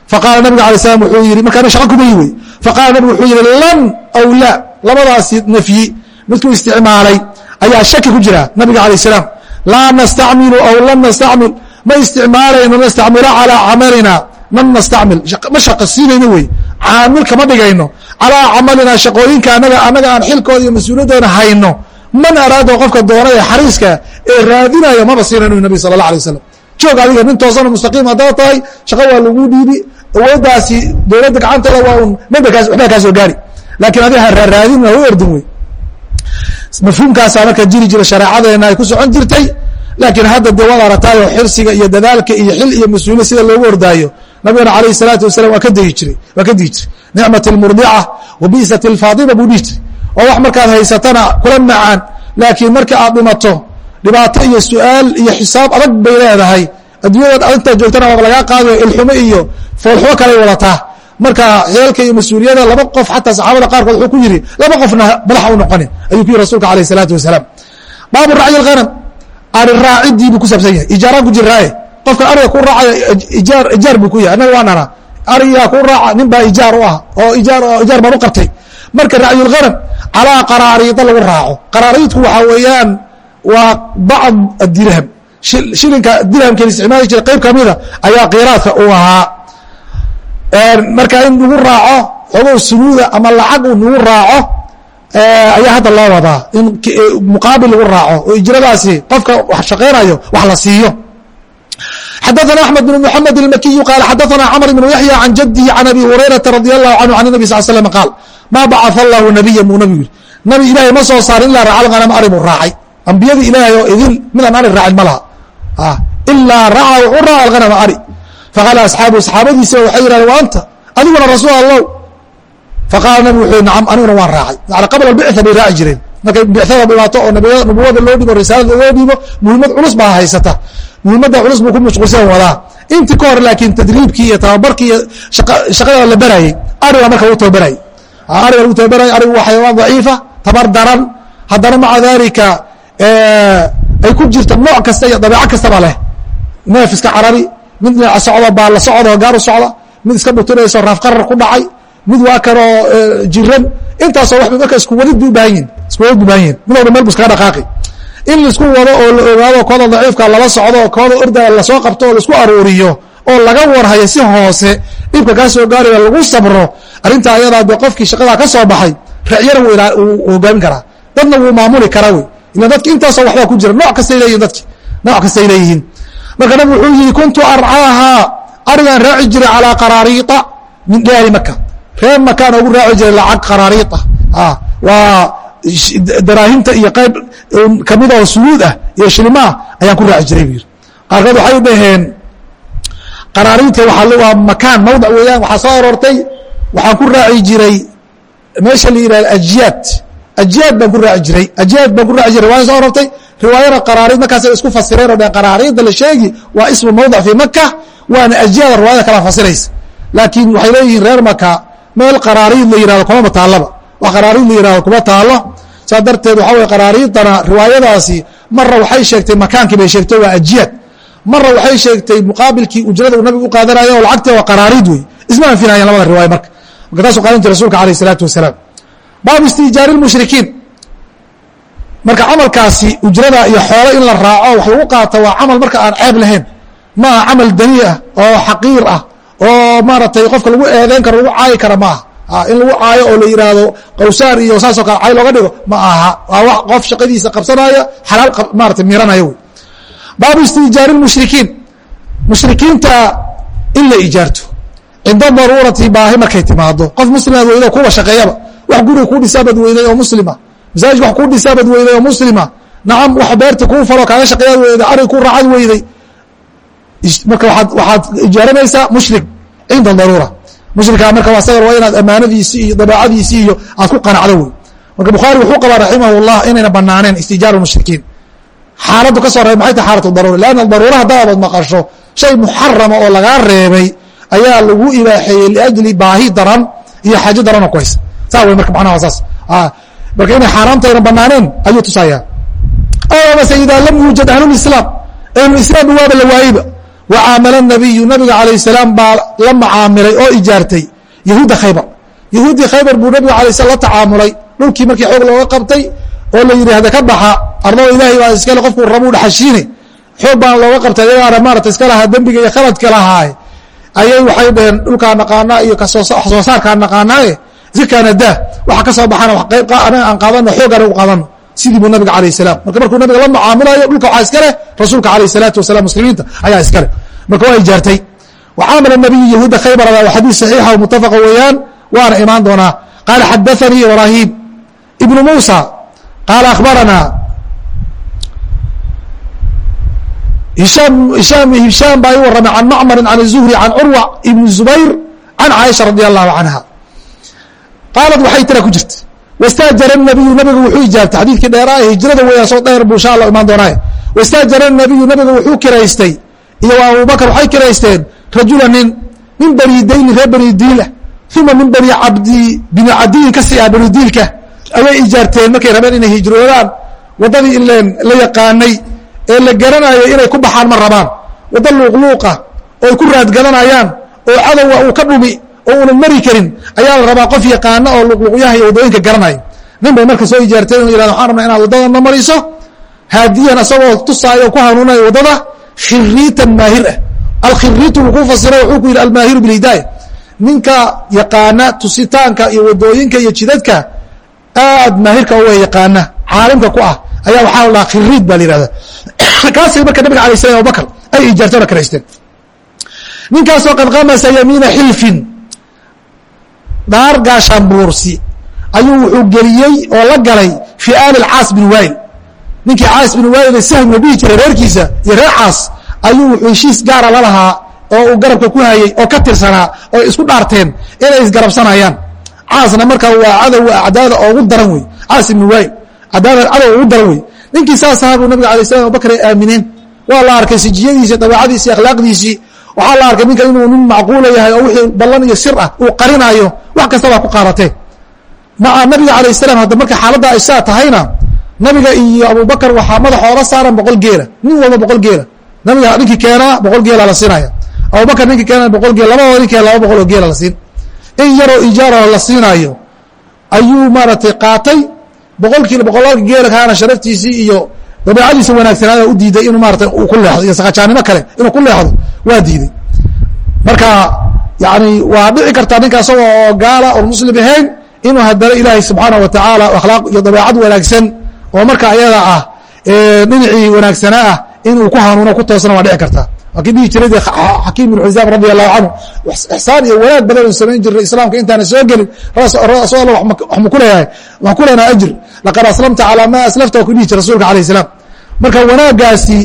faqaala nabiga alay slam wuxuu yihi markaana shaqa kumayi wey faqala nabigu wuxuu yihi lan aw la labadaasi nafyi midkuu isticmaalay ayaa shaki ku jira nabiga alayh salaam. Laa nastacmilu aw lam nastacmil. Ma isticmaalayno nastacmilo calaa camalina. Man nastacmil. Ma shaqa siinayno wey. Caamil kama dhigayno. Calaa camalina shaqooyinka anaga anaga aan xilkooda iyo mas'uuliyadooda hayno. Man araada qofka doona ee xariiska ee raadinaya maba siinayno nabi sala allah alay wasalam joog adiga nin toosanoo mustaqiim haddaad tahay shaqa waa lagu dhiibi awooddaasi dowladda gacanteeda waa un nabakaas waxbaa kaa gaari laakiin adiga ha u ordin wey mafhuumkaasaa marka jiri jira shareecadeena ay ku socon jirtay. Laakiin hadda de waad arataayo xirsiga iyo dadaalka iyo xil iyo mas'uuliyad sida loogu ordaayo nabigana alayh salaatu wasalam waa ka degi jiray waa ka digi jiray. Nicmat اlmurdica wa bi'sat اlfaadima buu dhihi jiray. Oo wax markaad haysatana kula macaan laakiin marka aad dhimato dhibaato iyo su'aal iyo xisaab adag bay leedahay. Adduunyada intaad joogtana lagaa qaadayo ilxumo iyo foolxumo kalay wadataa marka heelka iyo mas'uuliyada laba qof xataa saxaabada qaarkood wuxuu ku yidhi laba qofna madaxa u noqonin ayuu ku yidhi rasulka alayh isalaatu wasalaam. Baabu racyi alhanam ari raacidii buu ku saabsan yahay ijaaraan ku jiraaye. Qofkan ariga ku raacaya ijaar buu ku yahay. Annaga waa nana arigaa ku raaca nin baa ijaar u ah oo ijaar baan u qabtay. Marka racyulhanam calaa qaraariida lagu raaco. Qaraariidku waxaa weeyaan waa bacd adirham shilinka dirhamkeen isticmaali jiray qayb kamida ayaa kiiraadka u ahaa marka in lagu raaco xogow sunuuda ama lacag uu nagu raaco ayaa hadda loo wadaa in muqaabil lagu raaco oo ijradaasi qofka wax shaqaynayo wax la siiyo xadaثna أحmed بن محamed الmakiyu qaal xadaثna cmr بن yaحyى can jadihi can abi hurayraةa radي الlahu canhu can النabi sal slm qaal ma bacaث اllahu nabiya muu nabigu yiri nabi ilaahay ma soo saarin ilaa raca lganam ari buu raacay ambiyadii ilaahay oo idin midaan ari raacin ma laha ilaa raca wuxuu raaca alganama ari faqaala asxaabu saxaabadiisa waxay yidhahdeen wa anta adiguna rasuul allow faqaala nabigu wuxuu nacam aniguna waan raacay yani qabla albictha bay raaci jireen markay bicada dhibaato oo nubuwada loo dhibo risaalada loo dhibo muhiimad culus baa haysata muhiimadda culus buu ku mashquulsan wadaa intii ka hor laakiin tadriibkii iyo tababarkii iyo shaqada la barayey ariga marka lagu tababarayay ariga lagu tababarayay arigu waa xayawaan daciifa tabar daran haddana maca dalika ay ku jirta nooc kasta iyo dabeeco kastaba leh neef iska carabi mid dhinaca socda baalla socda oo gaar u socda mid iska dhutunayso raafqarar ku dhacay mid waa kanoo jiran intaasoo waxba marka isku wadid bay ubaahan yihiin isku wadid bay ubaahan yihiin mid walba meel bu iskaga dhaqaaqi. In la isku wado oo la ogaado kooda daciifka lala socdo oo kooda ordaya la soo qabto oo la isku aruuriyo oo laga warhayo si hoose dhibka kaa soo gaaraya lagu sabro arrinta ayadaa de qofkii shaqadaa ka soo baxay racyana wuu hogaamin karaa. Dadna wuu maamuli karaa wey. Ila dadki intaasoo waxbaa ku jira nooc kastay leeyihiin dadki nooc kastay leeyihiin marka nabig wuxuu yihi kuntu arcaahaa arigaan raaci jiray calaa qaraariita min gaari maka reer makaan ogu raaci jiray lacag qaraariita. Waa daraahimta iyo qayb kamida oo suluud ah iyo shilimaah ayaan ku raaci jiray bu qaarkood waxay dhaheen qaraariinta waa makaan mawdac weeyaan waxaa soo aroortay waxaan ku raaci jiray meesha la yihahdo ajyaad ajyaad baan ku raaci jiray ajyaad baan ku raaci jiray riwaaya soo aroortay riwaayana qaraariid markaasay isku fasireen o dheen qaraariidda la sheegi waa ismu mawdac fii maka waana ajyaada riwaayada kala fasiraysa. Laakiin waxay leeyihiin reer maka meel qaraariid la yihahdo kumaba taallaba. Wax qaraariid la yihahdo kuma taallo. Saa darteed waxa weye qaraariidana riwaayadaasi marra waxay sheegtay makaankii bay sheegtay waa ajyaad. Marra waxay sheegtay muqaabilkii ujrada uu nabigu u qaadanaya oo lacagta waa qaraariid wey isma anfinayaan labada riwaaya marka. Marka taasuu qaadan jiray rasuulka alayh isalaatu wasalaam. Baabu istiijaari lmushrikiin marka camalkaasi ujrada iyo xoolo in la raaco wax lagu qaato waa camal marka aan ceeb lahayn. Ma aha camal dani ah oo xaqiir ah oo maaragtay qofka lagu eedeyn karo lagu caayi kara ma aha in lagu caayo oo la yidhaahdo qawsaar iyo saasoo kale cay looga dhigo ma aha. Waa qof shaqadiisa qabsanaya xalaal maarata miranaya wey baabu istiijaari mushrikiin mushrikiinta in la ijaarto. Cinda daruurati baahi markay timaado qof muslimaad weydo kuwa shaqeeyaba. Wax guriga kuu dhisaabad weyday oo muslima masaajid wax kuu dhisaabad weyday oo muslima. Nacam wax beerta kuu falo kaaga shaqeeyaad weyday arig ku raacad weyday marka waaad waxaad ijaaranaysaa mushrik cinda daruura. Mushrikaa marka waa sagar waa inaad amaanadiisi iyo dabeecadiisi iyo aad ku qanacdo wey. Marka bukhaari wuxuu qabaa raximah llah inayna banaaneen istijaaru mushrikiin. Xaaladdu ka soo reeb maxay tahay xaalatu daruura? Lanna daruura haddaabad maqasho shay muxarama oo lagaa reebay ayaa lagu ibaaxeeyey liajli baahi daran iyo xaajo daranoo ku haysa. Saa wey marka macnaha saas marka inay xaaraamtayna banaaneen ayuu tusayaa amase idaa lam yuujad ahlulislaam ahlulislaam waaba la waayeyba wacaamala nabiyu nabiga calayh salaam baa la macaamilay oo ijaartay. Yahuudda khaybar. Yahuuddii khaybar buu nabiga alay slam la tacaamulay dhulkii markii xoog looga qabtay oo la yidhaahda ka baxa ardada ilahay baa iskale qofkuu rabuu dhaxashiine xoog baana looga qabtay ayagaana maarata iska lahaa dembiga iyo khaladka lahaaye ayay waxay dhaheen dhulkaa naqaanaa iyo ka soo saarkaa naqaanaaye zirkaanadaah waxa ka soo baxana ah, aan qaadano xoog anagu qaadano sidii buu nabiga alayh salaam. Marka markuu nabiga la mucaamulayo dhulka waxaa iska rasuulka alayh salaatu wasalam muslimiinta ayaa iska marka waa ijaartay. Wacaamala nabiyu yahuuda khaybarada waa xadiis saxiixa mutafaqa weeyaan waana imaan doonaa. Qaala xadaanii ibraahim ibnu muusa qaala akhbaranaa hishaam hishaam baa ii warramay can macmarin can zuhri can curwa ibni zubayr can caaisha radi allahu qaalad waxay tira ku jirta wastaajara nabiyu nabigu wuxuu ijaabtay xadiidkii dheeraa hijrada weyaasoo dheer buu insha alla imaan doonaaye. Wastaajara nabiyu nabigu wuxuu kiraystay iyo abubakr waxay kiraysteen rajula nin min bani dayni reer bani diila uma min bani cabdi bini cabdiyin ka sii ah bani diilka. Ayay ijaarteen markay rabeen inay hijroodaan. Waddadii ileen la yaqaanay ee la garanayo inay ku baxaan ma rabaan. Wadda luuqluuqa ooy ku raadgadanayaan oo cadowa ah uu ka dhumi oo una mari karin ayaa la rabaa qof yaqaano oo luqluqyaha iyo waddooyinka garanaya nin bay marka soo ijaarteen inu yihahdo waxaan rabnaa inaad waddadana mariso? Haadiyan asagoo tusaayo ku hanuunayo waddada? Khiriitan maahir ah. Alkhiriitu ku fasiro wuxuu ku yidhi almaahiru bilhidaaya ninka yaqaana tusitaanka iyo waddooyinka iyo jidadka aad maahirka uga yaqaana caalimka ku ah ayaa waxaa la khiriid baa la yihahda kaasay marka nabiga alay slam abubakr ay ijaartona karaysteen ninkaasoo qad qamasa yamiina xilfin dhaar gaashaanbuursi ayuu wuxuu geliyey oo la galay fii aali caas bin wail ninkii caas bin wail sahmi la dhihi jiray reerkiisa iyo reer caas ayuu wuxuu heshiis gaara la lahaa oo uu garabka ku hayey oo ka tirsanaa oo isku dhaarteen inay isgarabsanayaan. Caasna markaa waa cadowga acdaada oogu daran wey caas ibn wail cadaada cadow ugu daran wey ninkii saas buu nabiga alay slam abubakr ay aamineen waa la arkay sijiyadiisi dabeecadiisi akhlaaqdiisii waxaa la arkay ninka inuu nin macquula yahay oo wixii ballan iyo sir ah uu qarinaayo wax kasta baa ku qaadatee maca nabiga alayh salam hadda marka xaaladda ay saa tahayna nabiga iyo abubakr waxaa madaxoola saaran boqol geela nin walba boqol geela. Nabiga ninkii keenaa boqol geela la siinaya. Abubakr ninkii keena boqol geel labadooda nin laba boqol oo geela la siin. In yaroo ijaara la siinaayo ayuu maaragtay qaatay. Boqolkiiba boqolaalka geela kaana sharaftiisii iyo dabeecadiisa wanaagsanaada u diiday inuu maarata ku leexdo iyo sakajaanimo kale inuu ku leexdo waa diiday. Marka yani waa dhici kartaa ninka asagoo oo gaala oon muslim ahayn inuu haddana ilaahay subxaana wa tacaala akhlaaq iyo dabeecad wanaagsan oo marka ayada ah dhinacii wanaagsanaa ah inuu ku hanuuno ku toosna waa dhici kartaa dhihi jiray xakiim bin xisaam radi allahu canhu ixsaan iyo wanaag badan uu samayn jiray islaamka intaana soo gelin. Rasul alla wax ma ku leenaa ajr laqad aslamta calaa ma aslafta ku dhihi jiray rasulka alayh salaam. Marka wanaagaasi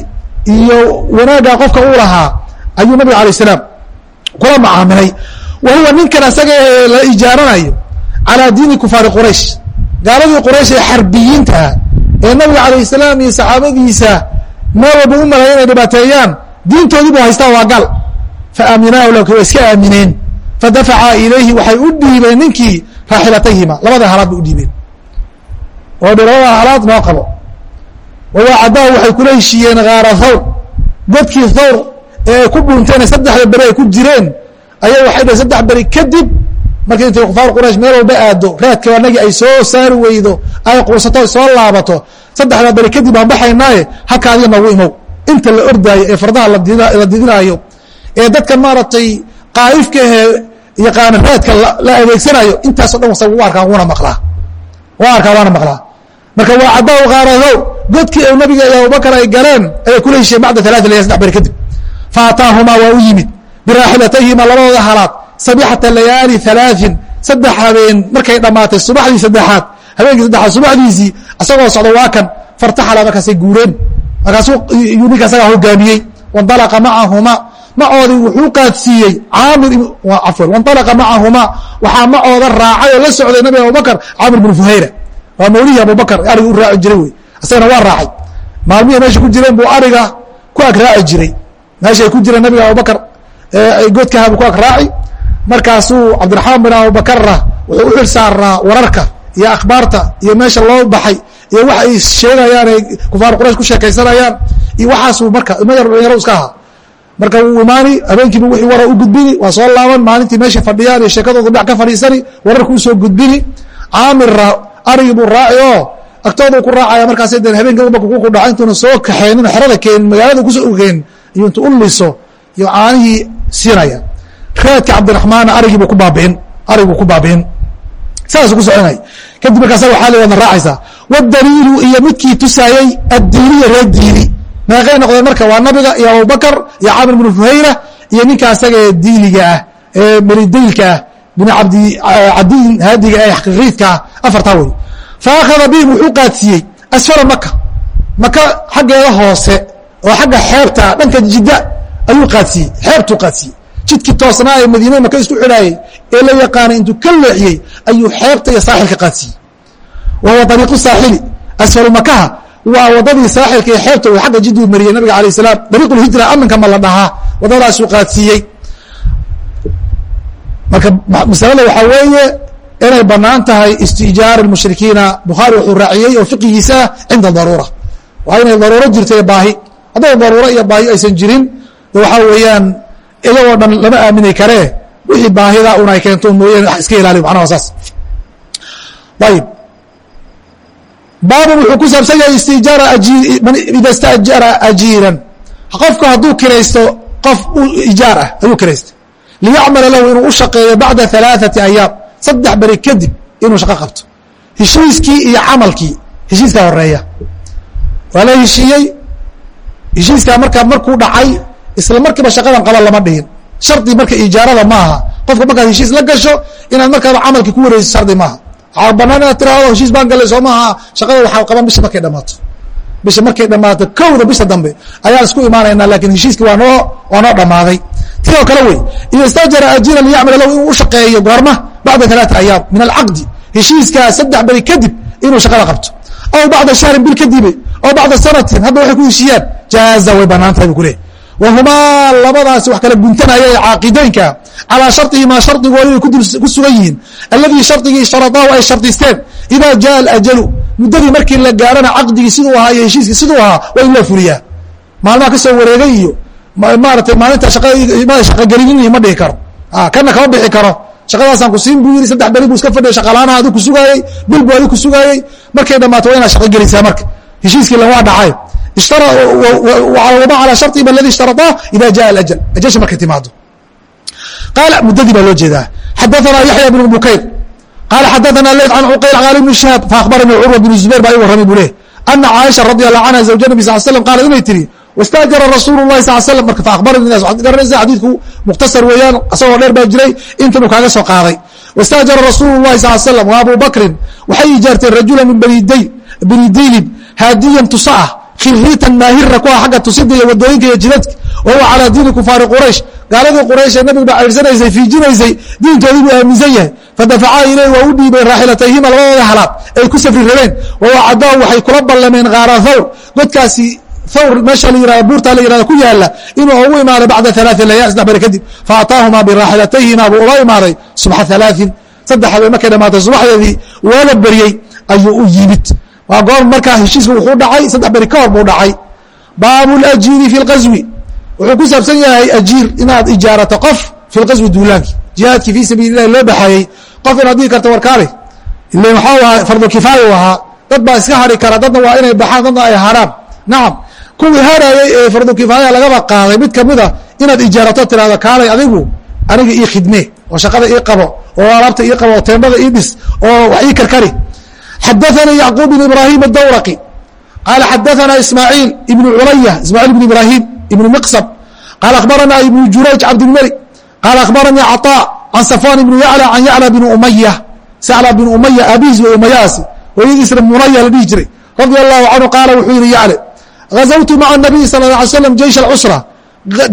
iyo wanaaggaa qofka uu lahaa ayuu nabiga alayh salaam kula macaamilay. Wa huwa ninkan asaga ee la ijaaranayo calaa diini kufaari quraysh. Gaaladii quraysh ee xarbiyiintaha ee nabiga alayh salaam iyo saxaabadiisa meel walba u malaya inay dhibaateeyaan diintoodii bu haystaa waa gal faaaminaahu laki waa iska aamineen fadafaca ilayhi waxay u dhiibeen ninkii raaxilatayhima. Labada halaad bay u dhiibeen. Oo dhe labada halaad noo qabo. Wawacadahu waxay kula heshiiyeen haara thawr. Godkii thawr ee ay ku dhuunteen saddexda beri ay ku jireen ayaa waxay dhaheen saddex beri kadib markii intay kufaar quraysh meel walba aado raadka anagii ay soo saari weydo ay quusato soo laabato saddexda beri kadib aan baxaynaaye halkaadiga noogu imow inta la ordaayo ee fardaha la didinaayo ee dadka maaragtay qaa'ifka ahee yaqaana raadka la adeegsanayo intaaso dhan wasa u arkaa wuna maqlaa. Waa arkaa waana maqlaa. Marka waa caddahu qaaradow godkii ay nabiga iyo abubakar ay galeen ayay kula heshiyeen bacda alaa layal saddex beri kadib. Fa ataahumaa waa u yimid biraaxilatayhima labadooda halaad sabixata layaali halaaثin saddex habeen markay dhammaatay subaxdii saddexaad habeenkii saddexaad subaxdiisii isagoo socda waa kan fartaxala markaasay guureen markaasuu ninka asagaa hogaamiyey wandalaqa macahuma macoodii wuxuu qaadsiiyey caamir afwan wandalaqa macahuma waxaa macooda raacay oo la socday nabiga abubakar caamir bnu fuhayra. Waa mawlihii abubakar ariga u raaci jiray wey. Isagana waa raacay. Maalmihii meesha ku jireen buu ariga ku ag raaci jiray. Meesha ay ku jireen nabiga abubakar goodkahabu ku ag raaci markaasuu cabdiraxmaan bin abubakarna wuxuu u xil saaraa wararka iyo akhbaarta iyo meesha loo baxay iyo wax ay sheegayaan ay kufaar quraysh ku sheekaysanayaan iyo waxaasuu marka ilma yar dhalinyaro iska ahaa marka wuu imaani habeenkiiba wixii wara u gudbini waa soo laaban maalintii meesha fadhiyaan iyo sheekadooda dhac ka fadhiisani wararku u soo gudbini. Caamirra arigii buu raaci oo agtooda ku raacaya markaas de habeenka marku ku dhaco intuuna soo kaxeenin xerada keenin magaalada ku soo ogeen iyo intu u liso iyo caanihii siinaya. Raadka cabdiraxmaanna arigiibu ku baabi'in ariguu ku baabi'in saasuu ku soconay kadib markaasa waxaa wadna raacaysaa wadaliilu iyo midkii tusaayey addiiniya reer diini meeqay noqdeen marka waa nabiga iyo abubakar iyo camir bnu fuhayra iyo ninka asaga ee diiliga ah ee melidaylka ah bn abdi cadiin haadiga ee xaqiiqiidka ah afartaa wey fa akhada bihim wuxuu qaadsiiyey asfala maka maka xaggeeda hoose oo xagga xeebta dhanka jidda ayuu qaadsiiyey xeebtuu qaadsiiyey jidkii toosnaa ee madiina maka isku xidhaayey ee la yaqaanay intuu ka leexiyey ayuu xeebta iyo saaxilka qaadsiiyey wa huwa ariiqu saaxili asfalu makaha waa wadadii saaxilka iyo xeebta uu xagga jiduu mariyey nabiga alayh salaam dariiq lhijra aminka ma la dhahaa wadadaasuu qaadsiiyey marka masalada waxaa weeye inay bannaan tahay istijaar mushrikiina bukhaari wuxuu raaciyey oo fiqigiisa cinda daruura waa inay daruuro jirta iyo baahi hadday daruuro iyo baahi aysan jirin waxaa weeyaan iyagoo dhan lama aamini karee wixii baahida un keento mooyeen wax iska ilaaliyo macnaha saas ayib baabun wuxuu ku saabsan yahay istijaara ida stajara ajiiran. Qofku hadduu kiraysto qof ijaar ah ayuu kiraystay liyacmala lahu inuu u shaqeeyo bacda alaaثati ayaam saddex beri kadib inuu shaqo qabto. Heshiiskii iyo camalkii heshiiskaa horreeya waa la heshiiyey heshiiskaa markaa markuu dhacay isla markiiba shaqadan qaba lama dhihin. Shardi marka ijaarada maaha. Qofka markaad heshiis la gasho inaad markaaba camalkii ku wareyso shardi maaha banaan inaad tirahdo heshiis baan galay soo maaha shaqada waxaa qaban bisha markay dhamaato bisha markay dhammaato kowda bisha dambe ayaan isku imaanaynaa laakiin heshiiskii waa noo waa noo dhammaaday ti oo kale wey iyo istajara ajiran liyacmala lahu inuu u shaqeeyo goorma bacda alaata ayaam min alcaqdi. Heshiiskaa saddex beri kadib inuu shaqada qabto. Aw bacda shahrin bil kadibe aw bacda sanatin hadda waxay ku heshiiyaan jaaza way bannaan tahay bu ku leehay wahumaa labadaasi wax kala guntanaya ee caaqideynka calىa sharطihimaa shardigooda ku sugan yihiin aladii shardigii sharadaahu ay shardisteen idaa jaa ajalu muddadii markii la gaarana caqdigii siduu ahaa iyo heshiiskii siduu ahaa waa in loo fuliyaa maalmaha ka soo wareegay iyo maaratay maalinta shaqagelinin ma dhihi karo kana kama bixi karo shaqadaasaan ku siin buu yiri saddex beri buu iska fadhiya shaqalaana adu ku sugaayey bil bu adi ku sugaayey markay dhammaato waa inaad shaqa gelisaa marka heshiiskii lawaa dhacay calى sharطihim aladi ishtarطaa ida jaءa ajل ajasha markay timaado qaal muddadii baa loo jeedaa xadaثana yaحya بن bukayr qaal xadaثana leyt can cuqayl qaal ibn شihaab faakbaranii curwa بن zubayr baa ii warramay buu leh ana caaisha radي الlah canha zawja nabi sal slam qaalat inay tihi wاstaajara rasuul الlahi sal slam marka faakbaranii waxaad garanaysa xadiidku mukhtasar weeyaan asagoo dheer baa jiray intanuu kaaga soo qaaday wاstaajara rasuul الlahi sal slam wa abu bakrin waxay ijaarteen rajula min bani daylib haadiyan tusa ah khiriitan maahira ku ah agga tusida iyo waddooyinka iyo jidadka. Wa huwa calaa diini kufaari quraysh. Gaaladii quraysh ee nabiga cayrsanaysay fiijinaysay diintoodii buu aaminsan yahay. Fadafacaa ileyh waa u dhiibeen raaxilatayhima labadooda halaad. Ay ku safri rabeen. Wawacadahu waxay kula ballameen kaara thawr. Godkaasi thawr meesha la yihahdo buurtaa la yihahdo ku yaalla inuu ugu imaado bacda alaai layaal saddex bari kadib. Faataahumaa biraaxilatayhima buu ula imaaday subxa alaain saddex habeen markay dhamaatay subaxdeedii waala beryey ayuu u yimid waa goor markaa heshiiska wuxuu dhacay saddex beri ka hor buu dhacay. Baabu اlajiiri fi اlqaswi wuxuu ku saabsan yahay ajiir inaad ijaarato qof fi lqaswi duulaanki. Jihaadkii fii sabiili lahi loo baxeeyey qof inaad dhigi karto warkaale ila waxau ahaa fardu kifaaya u ahaa. Dad baa iska hari kara dadna waa inay baxaan dadna ay haraan nacam kuwii harayey ee fardu kifaaya lagaba qaaday mid kamida inaad ijaarato tirahdo kaalay adigu aniga ii khidmee oo shaqada ii qabo oo alaabta ii qabo oo teembada ii dhis oo wax ii karkari xadaثnي yعقوب بن ibrahيم الdwrقي qال xadaثna ismاعيل بن culya ismاعيل بن ibrahيم بن مqsم qال aخbarana iبن jurayج cabdالmلك qال aخbarnii cطاء عن صفوان بن yعلى عن yعلى بن مyة sعلى بن مyة abihiis w umayaasi hooyadiisna munaya la dhihi jiray radي الlahu canهu qaala wuxuu yihi yعلى غazwtu mعa النabiي sلى اه علي sسلم jيش الcusرة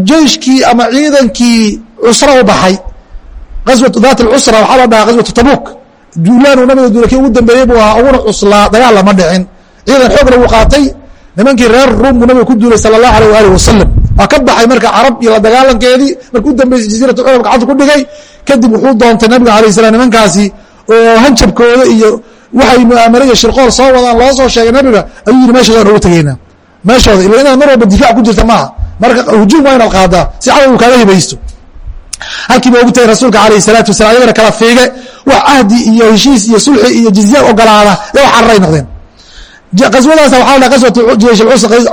jeyشkii ama ciidankii cusro u baxay ذات الcusرة waxaa la dhahaa غazوaةu tabuk duulaanu nabiga duulakii ugu dambeeyey buu ahaa uguna cuslaa dagaal lama dhicin. Ciidan xoogna wuu qaatay nimankii reer ruum buu nabiga ku duulay sala allahu alيh waalih wasalam waa ka baxay marka carab iyo la dagaalankeedii marka u dambeysay jaziirat curab gacanta ku dhigay kadib wuxuu doontay nabiga alayh salam nimankaasi oo hanjabkooda iyo waxay mu'aamare iyo shirqool soo wadaan loo soo sheegay nabiga ayuu yihi meeshooda aan ugu tegeynaa meeshooda ila inaad mar walba difaac ku jirta maaha. Marka hujuum waa inaad qaadaa si cadow kaaga hibaysto halkii ba ugu tegay rasuulka alayh الsalaatu wasalam ayagana kala fiige wax ahdi iyo heshiis iyo sulxi iyo jizya ogolaada ee wax cararay noqdeen. Qaswadaasa waxa la qaswatu jeish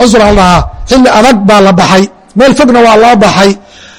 cusra la dhahaa xilli adag baa la baxay. Meel fogna waa loo baxay.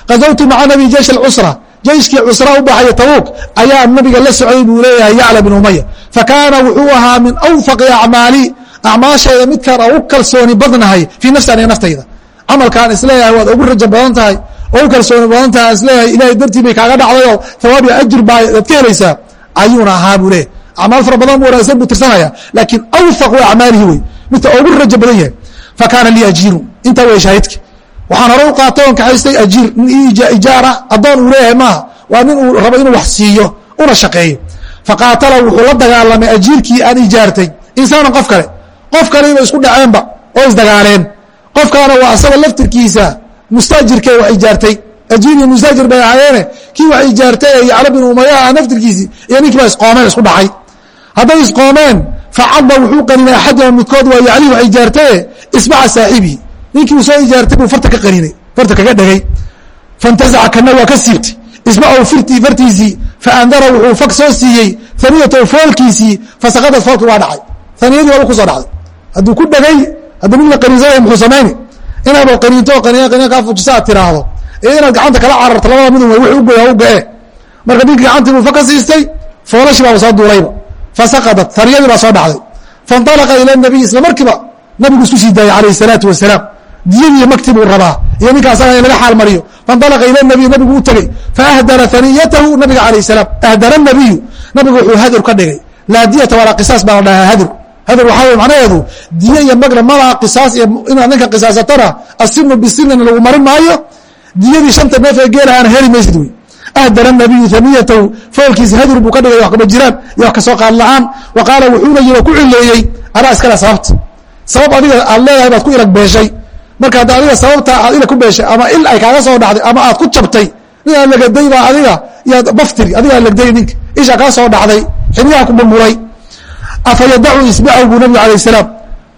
Qasawtu maca nabi jeish alcusra jeyshkii cusra u baxaya tabuuk ayaa nabiga la socday buu leeyahay yacla bin umaya fakaana wuxuu ahaa min awfaqi acmaali acmaashayda midkaan ugu kalsooni badnahay fii nafsi aniga naftayda. Camalkaan is leeyahay waad ugu rajo badan tahay u kalsooni badan tahay is leeyahay ilahay dartii bay kaaga dhacdayoo hawaab iyo ajir baa ad ka helaysaa ayuuna ahaa buu leeyahy acmaal fara badan bu wanaagsan buu tirsanaya laakiin awfaqu acmaalihi wey midka ugu rajo badan yahay. Fakaana lii ajiiru intaa wey shaahidka waxaan hore u qaatay oon kaxaystay ajiir nin ijaara addoon uu leeyahay maaha. Waa nin uu rabo inuu wax siiyo una shaqeeyo. Faqaatala wuxuu la dagaalamay ajiirkii aan ijaartay. Insaanan qof kale qof kaleba isku dhaceenba oo isdagaaleen qofkaana waa asaga laftirkiisa mustaajirke wax ijaartay ajiir iyo mustaajir bay ahaayeene kii wax ijaartay ee yacla bin umayaha naftirkiisii iyo ninkii baa isqoomeen isku dhacay. Hadday isqoomeen facadda wuxuu qaninay axaduma midkood waa yaclii wax ijaartaye isbaca saaxibihi ninkii uu soo ijaartay buu farta ka qaninay farta kaga dhegay fantazaca kana waa ka siibtay. Firtii fartiisii faandara wuxuu fag soo siiyey aniyatahu foolkiisii fasaqadad foolkii waa dhacay. Aniyadii waaba ku soo dhacday. Hadduu ku dhegay hadda nin la qaniinsanaya muxuu samayni inaaba qaniinto qaniyan ka fujisa aad tiraahdo. Iyo inaad gacanta kala cararto labada midun way wixii u goyaa marka ninkii gacantii buu fa siistay foolashii baaba soo duulayba. Fa saqadat baa soo dhacday faintalaqa ila nabiy isla markiiba nabigu isku sii daayey calayhi salaatu wasalaam. Diyadiiyo magti buu rabaa. Iyo ninka asaga in laga xaal mariyo. Ila nabiy nabigu u tegey faahdara aniyatahu nabiga alayh salaam. Ahdara nabiyu. Nabigu wuxuu hadur ka dhigay. Laa diyata walaa qisaas baa la dhahaa hadur hadur waxaa macnaheedu diyo iyo magna malaa qisaas iyo inaad ninka qisaasatana asinu bisinina lagu marin maayo. Diyadii shanta neef ee geelahaana heli maysid wey ahdara nabiyu haniyatahu foolkiisa hadur buu ka dhigay wax kama jiraan iyo wax ka soo qaad la'aan. Wa wuxuuna yiri ku cileeyey anaa iskale sababta? Sabab adiga aad leedahay baad ku ilag beeshay. Marka hadda adiga sababtaa aad ilag ku beeshay ama il ay kaaga soo dhacday ama aad ku jabtay ninaa lagaday baa adiga yaad baftiri adigaa lagday ninka isha kaa soo dhacday xiniyaha ku burburay afa yadacu isbacahu buu nabigu alayh salaam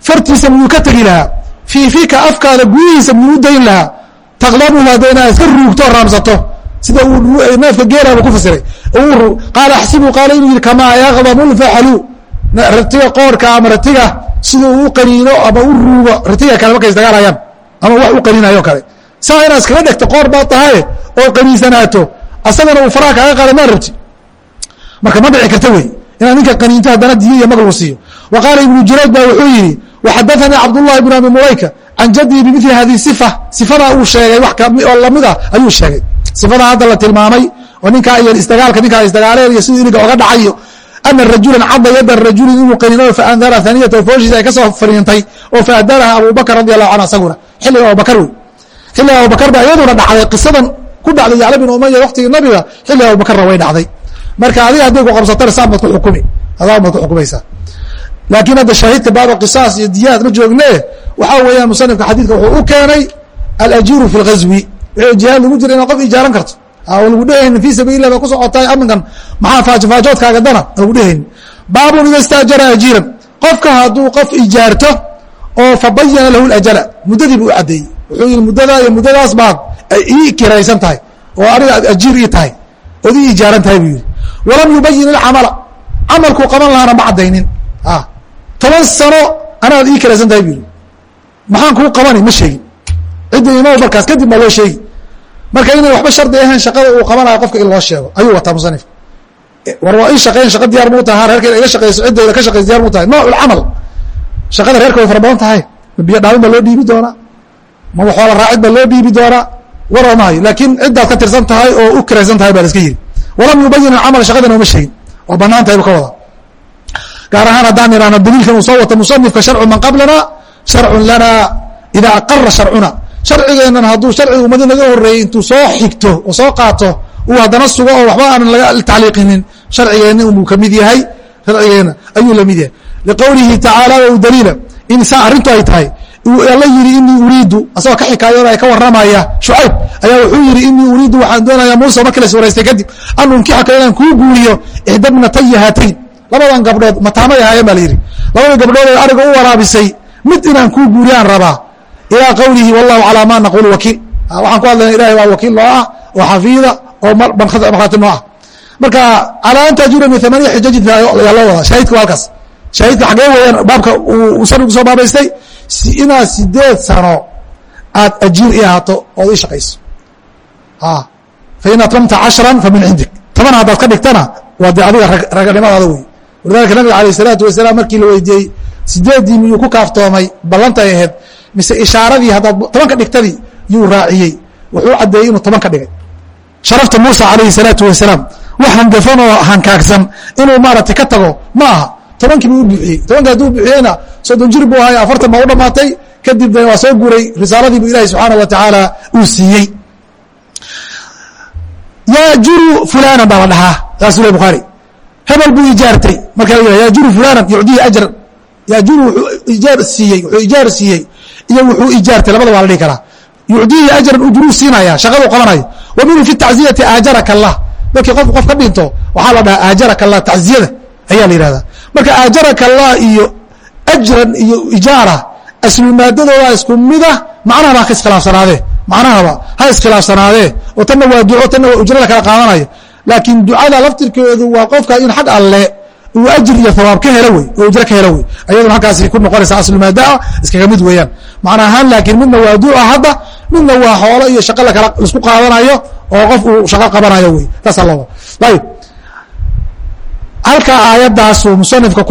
fartiisa miyuu ka tegi lahaa fii fika afkaada gudihiisa miyuu dayn lahaa taqlabuhu hadda inaad iska ruugto raamsato sida uu neefka geelaaba ku fasiray qaala axsibu qaala inuu yihi kamaa yaqdamu lfaxlu ratiga qoorka ama ratiga sida uu qaniino ama u ruugo ratiga kale markay isdagaalayaan ama wax u qaniinayo kale saa inaad iskaga dhegto qoor baad tahay oo qaniinsanaato asagana uu faraha kaaga qaada maa rabti marka ma dhici karta wey inaad ninka qaniinto haddana diyo iyo mag siiyo. Wa qaala ibnu jurayd ba wuxuu yihi waxadaثanii cabdullahi bn abi mulayka can jadii bimili hadihi sifa. Sifadaa uu sheegay wax oo la mid ah ayuu sheegay. Sifadaa hadda la tilmaamay oo ninkaa iyo isdagaalka ninkaa isdagaaleen iyo siduu iniga oga dhacayo ana rajulan cadda yada rajulin inuu qaniino faandara haniyata fooshiisa ay ka soo fariintay oo faadaraha abubakr radi allahu canhu asaguna. Xilliga abubakar wey xilliga abubakar ba iyaduna dhacday qisadan ku dhacday yacla bin umaya waktigii nabiga xilliga abubakarna way dhacday marka adiga hadday ku qabsatana saan baad ku xukumi adaan baad ku xukumaysaa laakiin hadda shaahidka baaba qisaas iyo diyaad ma joogne waxaa weeyaan musanifka xadiidka wuxuu u keenay alajiiru fi lghazwi jihaad lagu jira inaad qof ijaaran karto. Lagu dhehaynin fi sabiil lah ba ku socotaay aminkan maxaa faajofaajoodkaaga dana? Lagu dhehaynin baabun ida istaajara ajiiran. Qofka hadduu qof ijaarto oo fabayana lahu ajala muddadii buu u caddeeyey. Wuxuu yihi muddadaa iyo muddadaas baad ii kiraysan tahay oo aniga ajiir ii tahay ood ijaaran tahay buu yihi walam yubayin ilcamala camalkuu qaban lahaana ma caddaynin. Toban sano anaad ii kiraysan tahay buu yihi maxaan kuu qabani ma sheegin. Cidda imo markaas kadib baa loo sheegi marka inay waxba shardi ahayn shaqada uu qabanayo qofka in loo sheego. Ayuu wataa musanif war waa ii shaqeyn shaqa diyaar muu taha reerkeeda iga shaqeyso ciddeyda ka shaqeyso diyar muu tahay. Nooc ulcamal. Shaqada reerka way fara badan tahay. Ma biyo dhaabin baa loo dhiibi doonaa. Ma waxoola raacid baa loo dhiibi doonaa. Waroo maayo laakiin ciddaad ka tirsan tahay oo u kiraysan tahay baa la iska yiri walam yubayin alcamal shaqadana uma sheegin waa bannaan tahay bu ka wada gaar ahaan haddaan idhahno daliilkan uu soo wato musanifka sharcu man qablana sharcun lana ida aqara sharcuna sharcigeennan hadduu sharciga ummadi naga horeeyey intuu soo xigto oo soo qaato uu haddana sugo oo waxba aanan laga tacliiqinin sharcigeenna unbuu ka mid yahay sharcigeenna ayuu la mid yahay liqowlihi tacaala o daliila in saa arrintu ay tahay alla yidhi inii uriidu asagoo ka xikaayoonaya ka warramaya shucayb ayaa wuxuu yidhi inii uriidu waxaan doonayaa muuse markii la iswaraystay kadib an unkixaka inaan kuu guuriyo ixda bnataya haatayn labadan gabdhood mataamay ahaayeen baa la yidhi. Labada gabdhood ee ariga u waraabisay mid inaan kuu guuriyaan rabaa. Ilaa qowlihi wallahu calaa ma naqulu wakiil. Waxaan ku hadlayna ilahay waa wakiil noo ah oo xafiida oo markhaati noo ah. Marka calaa an taajurani amaniya xijajin yaa loo wada shaahidka waa halkaas. Shaahidka xagee weeyaan baabka uu sanigu soo baabaystay inaad sideed sano aad ajiir i ahaato ood ii shaqayso. Fain atmamta cashran famin cindik. Toban haddaad ka dhigtana waa dee adiga raganimadaada wey. Walidalika nabiga alayh salaatu wasalaam markii la weydiiyey sideeddii miyuu ku kaaftoomay ballantay ahayd mise ishaaradii haddaad tobanka dhigtadii yuu raaciyey. Wuxuu caddeeyey inuu toban ka dhigay. Sharafta muusa calayhi salaatu wasalaam wax hangafan oo hankaagsan inuu maaragtay ka tago ma aha tobankii buu u buuxiyey tobanki hadduu buuxiyeyna soddon jir buu ahay afartan baa u dhamaatay kadibna waa soo guray risaaladii bu ilahi subxaana wa tacaala uu siiyey. Yaajuru fulanan baa la dhahaa saasuu le bukhaari hebel buu ijaartay marka la yaajuru fulanan yucdihi ajran. Yaajuru wuxuu ijaar siiyey wuxuu ijaar siiyey iyo wuxuu ijaartay labada waa la dhihi karaa. Yucdihi ajran ujruu siinaya shaqaduu qabanayo wa minhu fi tacziyati aajaraka allah. Markii qof qof ka dhinto waxaa la dhahaa aajaraka allah tacziyada. Ayaa la yihahdaa marka aajaraka allah iyo ajran iyo ijaara aslumaadadooda isku mida macnahaba ha iskhilaafsanaadee macnahaba ha iskhilaafsanaadee oo tanna waa duco tanna waa ujro la kala qaadanayo. Laakiin ducada laftirkeedu waa qofka in xag alle uu ajir iyo hawaab ka helo wey oo ujro ka helo wey. Ayaduna halkaasi ku noqonaysa aslumaadaah iskaga mid weeyaan. Macna ahaan laakiin midna waa duca hadda midna waa xoolo iyo shaqo lakala la isku qaadanayo oo qof uu shaqo qabanayo wey. Taasa laba ayib halkaa aayaddaasuu musanifka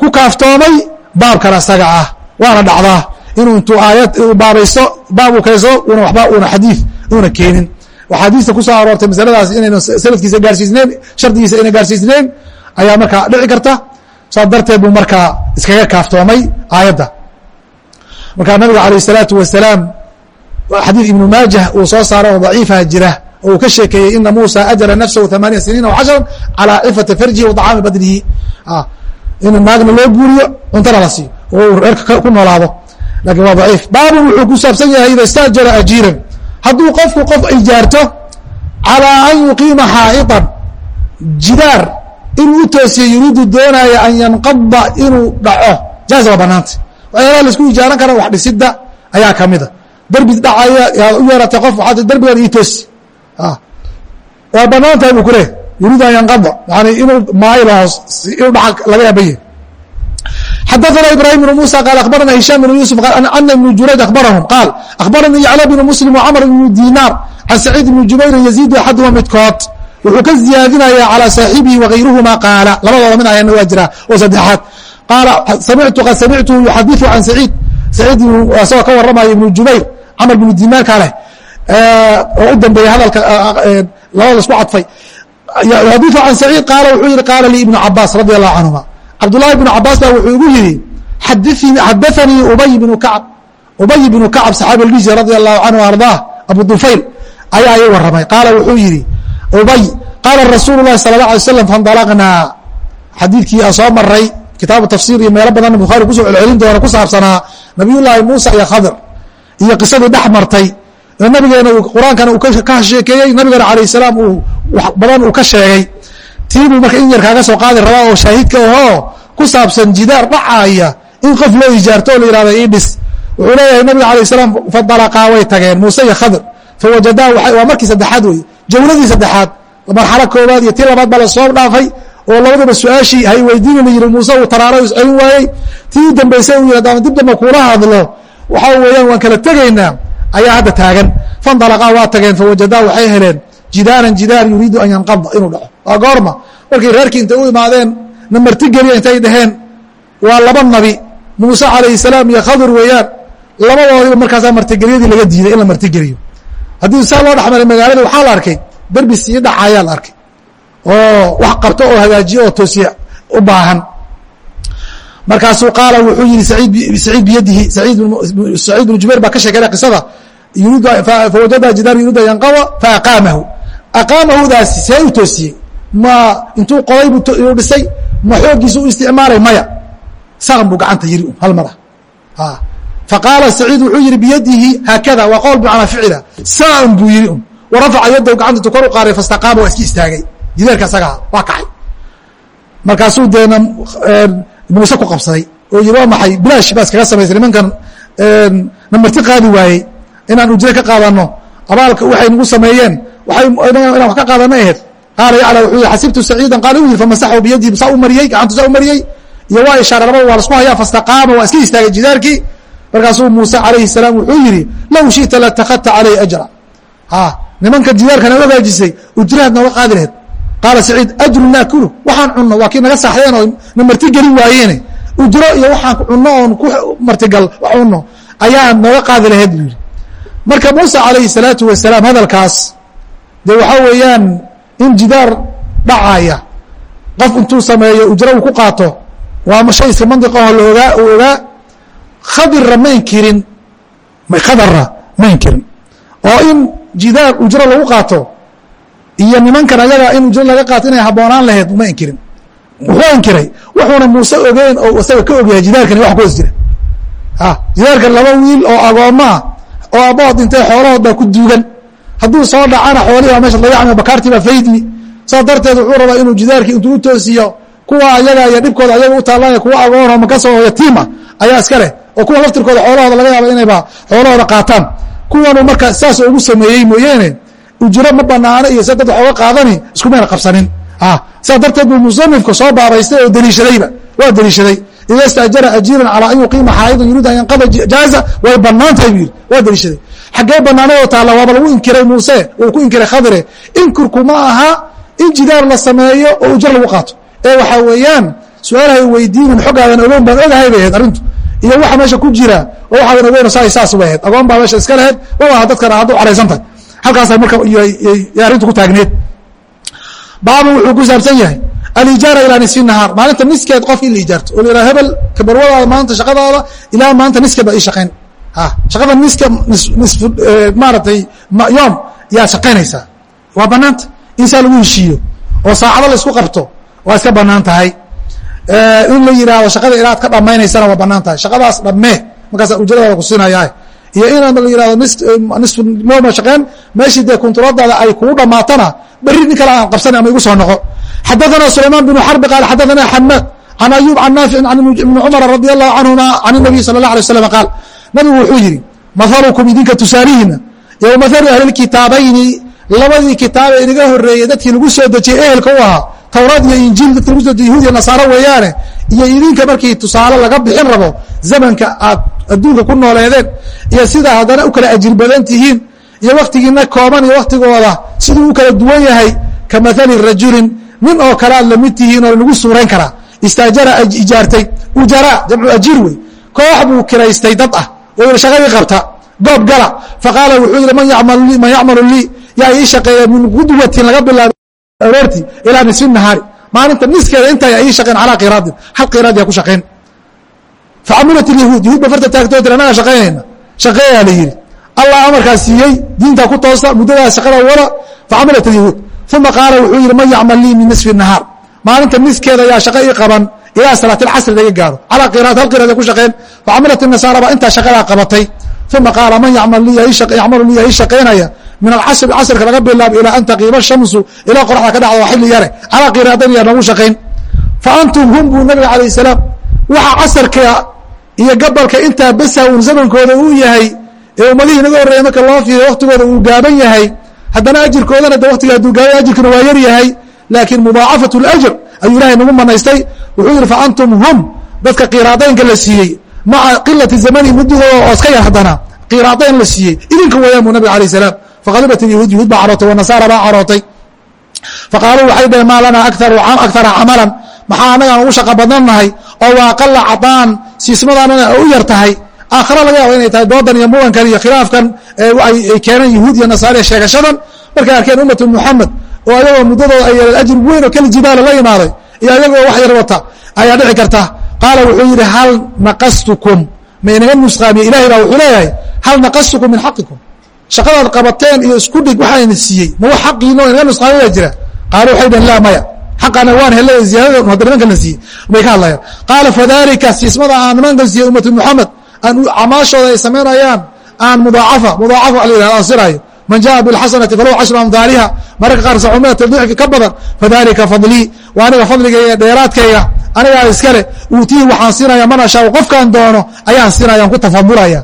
ku kaaftoomay baabkan asaga ah. Waana dhacdaa inuu intuu aayad baabaysto baab uu kayso una waba una xadiid una keenin. Axaadiista ku soo aroortay masaladaas inayna sanadkiisa gaarsiisneyn shardigiisa ayna gaarsiisneyn ayaa markaa dhici karta. Saas darteed buu markaa iskaga kaaftoomay aayadda. Markaa nabiga alayh الsalaatu wasalaam xadiid ibnu maajah uu soo saaro oo daciifa jira u ka sheekeeyey ina musa ajala nafsahu amaaniya siniina cashran calaa cifati farjihi wa badnihi. Ah, In naagna loo guuriyo cuntana la siiyo. Oo ku noolaado. Lakin waa daciif. Baabun wuxuu ku saabsan yahay istaajara ajiiran. Hadduu qofku qof ijaarto calaa an yuqiima xaa'iطan jidaar. Inuu u toosiyo yuriidu doonaayo an yanqada inuu dhaco. Jaaza waa banaanta waxyaalaha la isku ijaaran kara wax dhisida ayaa kamida derbi dhacaya u yeeratay qof derbigan ii toosi. waa banaan tahay buu ku leehay yuriidu an yanqada yani inuu maayo inuu dhaca laga yaabaye xadaثna ibrahim بن muسى qال aخbarana هiشام بن يوسف أن بن jurayج aخbarahم qاal aخbaranii yعlى بن mسلم وcmر بن dinar can سacيid بن jubayr يزيد axaduma midkood wuxuu ka ziyaadinaya calى saaxibihi وغayruhuma qaala labadooda mid ayana waa jira oo saddexaad qaala samictu qad samictu yuxadiثu can saciid saciid isagoo ka waramaya ibnu jubayr camr bnu dinaarka leh oo hadalka ah, ah, labada lasku cadfay. Xadiiu can saciid qaala wuxuu yihi qaala lii ibnu cabaas radi allahu canhuma cabdullahi ibnu cabaas baa wuxuu igu yidhi xadaanii ubay bnu kacb ubay bnu kacab saxaabi lgisi radi allahu canhu ardaa abu dufayl ayaa ii waramay qaala wuxuu yidhi ubay qaala rasuulu lahi sala la alay slam fandalaqnaa. Xadiidkii soo maray kitaabu tafsiir iyo meelo badanna bukhaari ku soo celcelin doona ku saabsanaa nabiyullaahi muusa iyo khadir iyo qisadii dhex martay nabigeena qur'aankana uu ka sheekeeyey nabigeena alayh salaam uu wax badan uu ka sheegay. Tiibuu marka in yar kaaga soo qaadi rabaa oo shaahidka ahoo ku saabsan jidaar dhacaaya in qof loo ijaarto oo la yihahda ii dhis wuxuu leeyahay nabiga alayh salaam fadalaqaa way tageen muuse iyo khadir fawajadaa waa markii saddexaad wey jawladii saddexaad marxalo koobaad iyo tii labaad baa la soo dhaafay oo labadaba su'aashii hay weydiinana yiri muuse uu taraaro iscelin waayey. Tii dambaysay uu yihahda dib damba kuula hadlo. Waxaa weeyaan waan kala tegaynaa ayaa hadda taagan. Fandalaqaa waa tageen fawajadaa waxay heleen jidaaran jidaar yuriidu an yanqada inuu dhaco. Waa goorma. Markay reerkii intay u imaadeen na martigeliya intay dhaheen waa laba nabi muuse calayhi salaam iyo khadir weeyaan labadoodiba markaasaa martigelyadii laga diiday in la martigeliyo haddii saa loo dhexmaray magaalada waxaa la arkay derbi sii dhacayaa la arkay. Oo wax qabto oo hagaajiyo oo toosiye u baahan. Markaasuu qaala wuxuu yihi saciid biyadihi saciid bnu jubayr baa ka sheekeynaya qisada fawajada jidaar yuriidu an yanqada faaqaamahu aqaamahudaasi see u toosiyey ma intuu qoday buu dhisay ma xooggiisa u isticmaalay maya saqan buu gacanta yiri hal mar ah faqaala saciid wuxuu yihi biyadihi haakada waa qowl bimacnaa ficila saan buu yiri un warafaca yadahu gacanta intuu kor u qaaray fastaqaama waa iska istaagay jideerka isagaa waa kacay markaasuu deena muuse ku qabsaday oo yiri waa maxay bilaash baa iskaga samaysay nimankan na marti qaadi waayey inaan ujre ka qaadano. Abaalka waxay nagu sameeyeen. Inaan wax ka qaadana aheyd qaala yacla wuxuu yihi xasibtu saciidan. Qaala u yiri famasaxu biyadihi. Saa u mariyey gacantu saa u mariyey. Iyo waa ishaare labada waa lasku hayaa fastaqaama waa iska istaagay jidaarkii. Markaasuu muuse calayhi salaam wuxuu yihi low shita latakadta calayhi ajra. Nimanka jidaarkana hagaajisay ujraad nooga qaadi laheed qaala saciid ajru naakulu waxaan cunno waa kii naga saaxdeen oo na martigeli waayeene. Ujro iyo waxaan cunno oon ku martigal wax cunno. Ayaa nooga qaadi laheyd buu yidhi marka muuse calayhi salaatu wasalaam hadalkaas dee waxaa weeyaan in jidaar dhacaya qof intuu sameeyo ujro uu ku qaato waa shay iska mandiqaho laogaa uu ogaa khadirra ma inkirin khadarra ma inkirin oo in jidaar ujro lagu qaato iyo nimankan ayaga in ujro laga qaato inay habboonaan lahayd ma inkirin wuxuu inkiray wuxuuna muuse ogeyn oo isaga ka ogyahay jidaarkani wax ku hoos jira jidaarkan laba wiil oo agoommaa oo abbahood intay xoolahood baa ku duugan. Hadduu soo dhacana xoolihii baa meesha dayacmi bakaartii baa faydmi saas darteed wuxuu rabaa inuu jidaarkii intuu u toosiyo kuwa ayaga iyo dhibkooda ayaga u taallanaya kuwa agoonoo makasoo yatiima ayaa iska leh oo kuwa laftirkooda xoolahooda laga yaaba inayba xoolahooda qaataan. Kuwanu marka saas ugu sameeyey mooyeene ujro ma banaano iyo se dad wax oga qaadani iskumayna qabsanin. Saas darteed buu musanifku soo baabaystay oo deliishadayba waa deliishaday ida staajara ajiiran calaa an yuqiima xaa'idan yuriid an yanqada jaaza way bannaan tahay buu yidhi. Waa deliishaday xaggee banaanadoo taalla waaba lagu inkiray muuse uu ku inkiray khadire inkirku ma aha in jidaar la sameeyo oo ujro lagu qaato. Ee waxaa weeyaan su'aalahay weydiinin xogaadan ogeyn baan ogahay bay ahayd arrintu. Iyo waxa meesha ku jira oo waxaadan ogeyn saa saas bay ahayd. Agoon baa meesha iska lahayd wabaha dadkana haddu caraysan tahay. Halkaasa marka arrintu ku taagneed. Baabu wuxuu ku saabsan yahay alijaara ilaa nisfi nahaar maalinta niskeed qof la ijaarto. Oo la yidhaha hebel kabarwadaada maanta shaqadaada ilaa maanta niskeed baa ii shaqayn shaqada niska maaratay yoom yaa shaqaynaysaa waa banaanta in saa lagu heshiiyo. Oo saacado la qabto waa iska bannaan tahay. In la yidhaahdo shaqada ilaad ka dhamaynaysana waa bannaan tahay. Shaqadaas dhammee markaasa ujradaada kusiinayaa iyo in la yihahdo nisfu mooma shaqeen meeshii dee kunturadaada ay kugu dhamaatana beri nin aan qabsana ama igu soo noqo xadaثana sulaymaan bnu xarbi qaal xadaثana xamaad can ayub can naafic an ibni cumara radi allahu canhuma can الnabiy salى الlah alيه waslam qaal nabigu wuxuu yihi mahalukum idinka tusaalihiina iyo mahalu ahli kitaabayni labadii kitaabe inaga horeeyey dadkii lagu soo dejiyey ehelka u ahaa towraad iyo injiil dadki lagu soo dejiye yahuud iyo nasaaro weeyaane iyo idinka markii tusaale laga bixin rabo zamanka aad adduunka ku nooleedeen iyo sidaa haddana u kala ajir badan tihiin iyo waktigiina kooban iyo waktigooda siduu u kala duwan yahay ka maali rajulin nin oo kale aad la mid tihiin oo lagu suurayn karaa. Istaajara ijaartay. Ujara jamcu ajiir wey. Koox buu kiraystay dad ah. Oo shaqadii qabta. Goob gala. Faqaala wuxuu yidhi man yacmalu lii yaa ii shaqeeya min gudwatin laga bilaabo aroortii ilaa nisfi nahaari. Maalinta niskeeda inta yaa ii shaqeen calaa qiraadin. Hal qiraad yaa ku shaqayn facamilat ilyahuud yahuud farta taagtoo tir annaga shaqaynayna shaqeeyaa la yidhi. Allah amarkaas siiyey diintaa ku toosta muddadaas shaqada wada. Facamilat ilyahuud uma qaala wuxuu yidhi man yacmal lii min nisfi nahaar maalinta niskeeda yaa shaqa ii qaban ilaa salaatilcasri laga gaaro calaa qiraad hal qiraad ay ku shaqeen facamilat inasaara baa intaa shaqadaa qabatay uma qaala man yacmalu lii yaa ii shaqaynaya min alcasri casrka laga bilaabo ilaa an taqiima shamsu ilaa qoraxda ka dhacda waa xilli yare calaa qiraadayn yaa noogu shaqayn fa antum hum buu nabiga calayh salaam waxa casarka iyo gabalka intaa besa uun zamankooda uu yahay ee ummadihii inaga horreeya marka loo fiiriyo waktigooda uu gaaban yahay haddana ajirkoodana de watiga hadduu gaaban ajirkuna waa yar yahay laakiin mudaacafatu اlajr ayuu ilahay nagu manaystay. Wuxuu yihi fa antum hum dadka qiraadaynka la siiyey maca qilati zamani muddadooda oo iska yar haddana qiraadayn la siiyey idinka weeyaan buu nabig alayh salaam. Faqadibat yahuud yahuud baa carootay wanasaara baa carootay. Faqaaluu waxay dhaheen maa lanaa akara camalan maxaa annagaan ugu shaqa badnannahay oo waaqala cadaan siismadaanana u yar tahay aakhara laga yaaba inay tahay doodan iyo murankan iyo khilaafkan ay keeneen yahuud iyo nasaariya sheegashadan. Markay arkeen ummatu muxamed oo ayagoo muddadooda ay yeeleen ajir weyn oo keli jibaala la imaaday iyo ayagoo wax yar wata ayaa dhici karta. Qaala wuxuu yidhi hal naqastukum? Ma inaga nusqaamiye? Ilahay baa wuxuu leeyahay hal naqastukum min xaqikum? Shaqadaad qabateen iyo isku dhig waxaa idin siiyey. Ma wax xaqiino inaga nusqaami baa jira. Qaala waxay dhaheen laa maya. Xaqana waan helay ziyaadada hadda nimankan la siiyey. Bay ka hadlayaan. Qaala fadalika siismada aan nimankan siiyey ummatu muxamed aan camaashooda ay samaynayaan aan mudaacafa mudaacafa wa la yihahda aan siraayo man jaءa bاlxasanati falahu cashru amhaaliha mararka qaar saxumata dixki ka badan fadalika fadlii waa aniga fadligayga dheeraadkayga anigaa iskale uutihi waxaan siinaya man ashaa qofkaan doono ayaan siinaya ku tafadulaya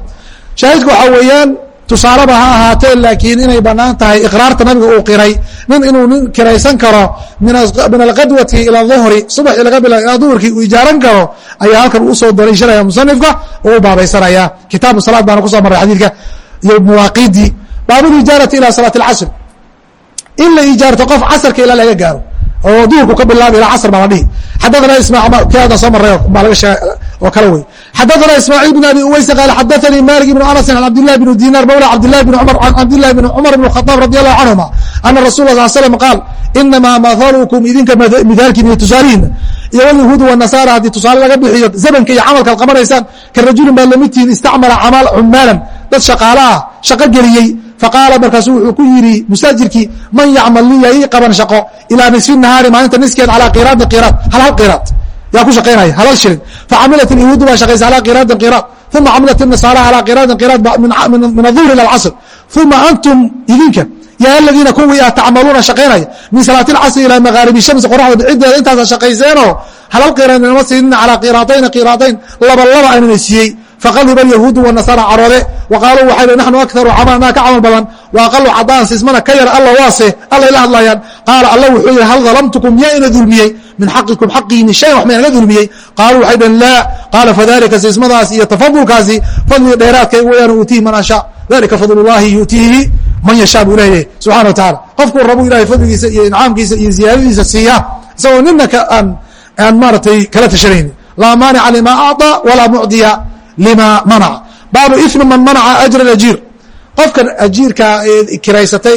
shaahidku waxaa weeyaan tusaaleba ha ahaatee laakiin inay bannaan tahay iqraarta nabiga uu qiray nin inuu nin kiraysan karo min alqadwati ila duhri subaxii laga bila ilaa duhurkii uu ijaaran karo ayaa halkan u soo daliishanaya musanifka oo u baabaysanaya kitaabu salaad baana ku soo maray xadiidka iyo mawaaqiidii baabulijaarati ila salaat اlcasr in la ijaarto qof casarka ilaa laga gaaro oo duhurku ka bilaaba ilaa casr baa la dhihi. Xadathana ismaaada soo maray baa laga sheeg oo kale wey xadathana ismaaciil bin abi uweysa qaala xadathanii malik ibnu anasin an cabdillahi bn dinar mawla cabdillahi bn cumar an cabdillahi bn cumar bn khadaab radi allahu canhuma ana rasul sal slam qaal inamaa mathalukum idinka mithaalkiin iyo tusaalihiina iyo wlyahuud wanasaara haddii tusaale laga bixiyo zamanka iyo camalkaad qabanaysaan ka rajulin baad la mid tihiin istacmala cumaalan dad shaqaala ah shaqo geliyey. Faqaala markaasu wuxuu ku yidhi mustaajirkii man yacmal liya ii qaban shaqo ilaa nisfi nahaari maalinta niskeed calaa qiraadin qiraad hal hal qiraad yaa ku shaqaynaya halal shilin facamilat ilyahuudu baa shaqaysa calaa qiraadin qiraad uma camilat inasaara calaa qiraadin qiraad min aduhri ila alcasr. Uma antum idinka yaa aladiina kuwii ah tacmaluuna shaqaynaya min salaati alcasri ilaa makaaribi shamsi qoraxda bicideeda intaasa shaqayseenoo halal qiraad inama siinina calaa qiraadayn qiraadayn laba laba aynana siiyey. Faqaliba alyahuudu wanasaara caroode wa qaaluu waxay dh naxnu akaru camalnaa ka camal badan wa aqalu cadaan sismana ka yar alla waase allay la hadlayaan. Qaala alla wuxuu yihi hal dalamtukum yaa ina dulmiyey min xaqikum xaqiini shayan wax ma inaga dulmiyey qaaluu waxay dhaheen laa qaala fadalika sismadaas iyo tafadulkaasi fadliga dheeraadkay wayaan uutiihi man ashaa dalika fadl llahi yuutiihi man yashaa buu leeyahay subxana wa tacaala qofkuu rabu ilahay fadligiisa iyo incaamkiisa iyo ziyaadadiisa siiya isagoo nina aan aan maaratay kala tashanayni laa maanica lima acطى walaa mucdiya lima manac baabu ifmi man manaca ajra ajiir qofkan ajiirka kiraysatay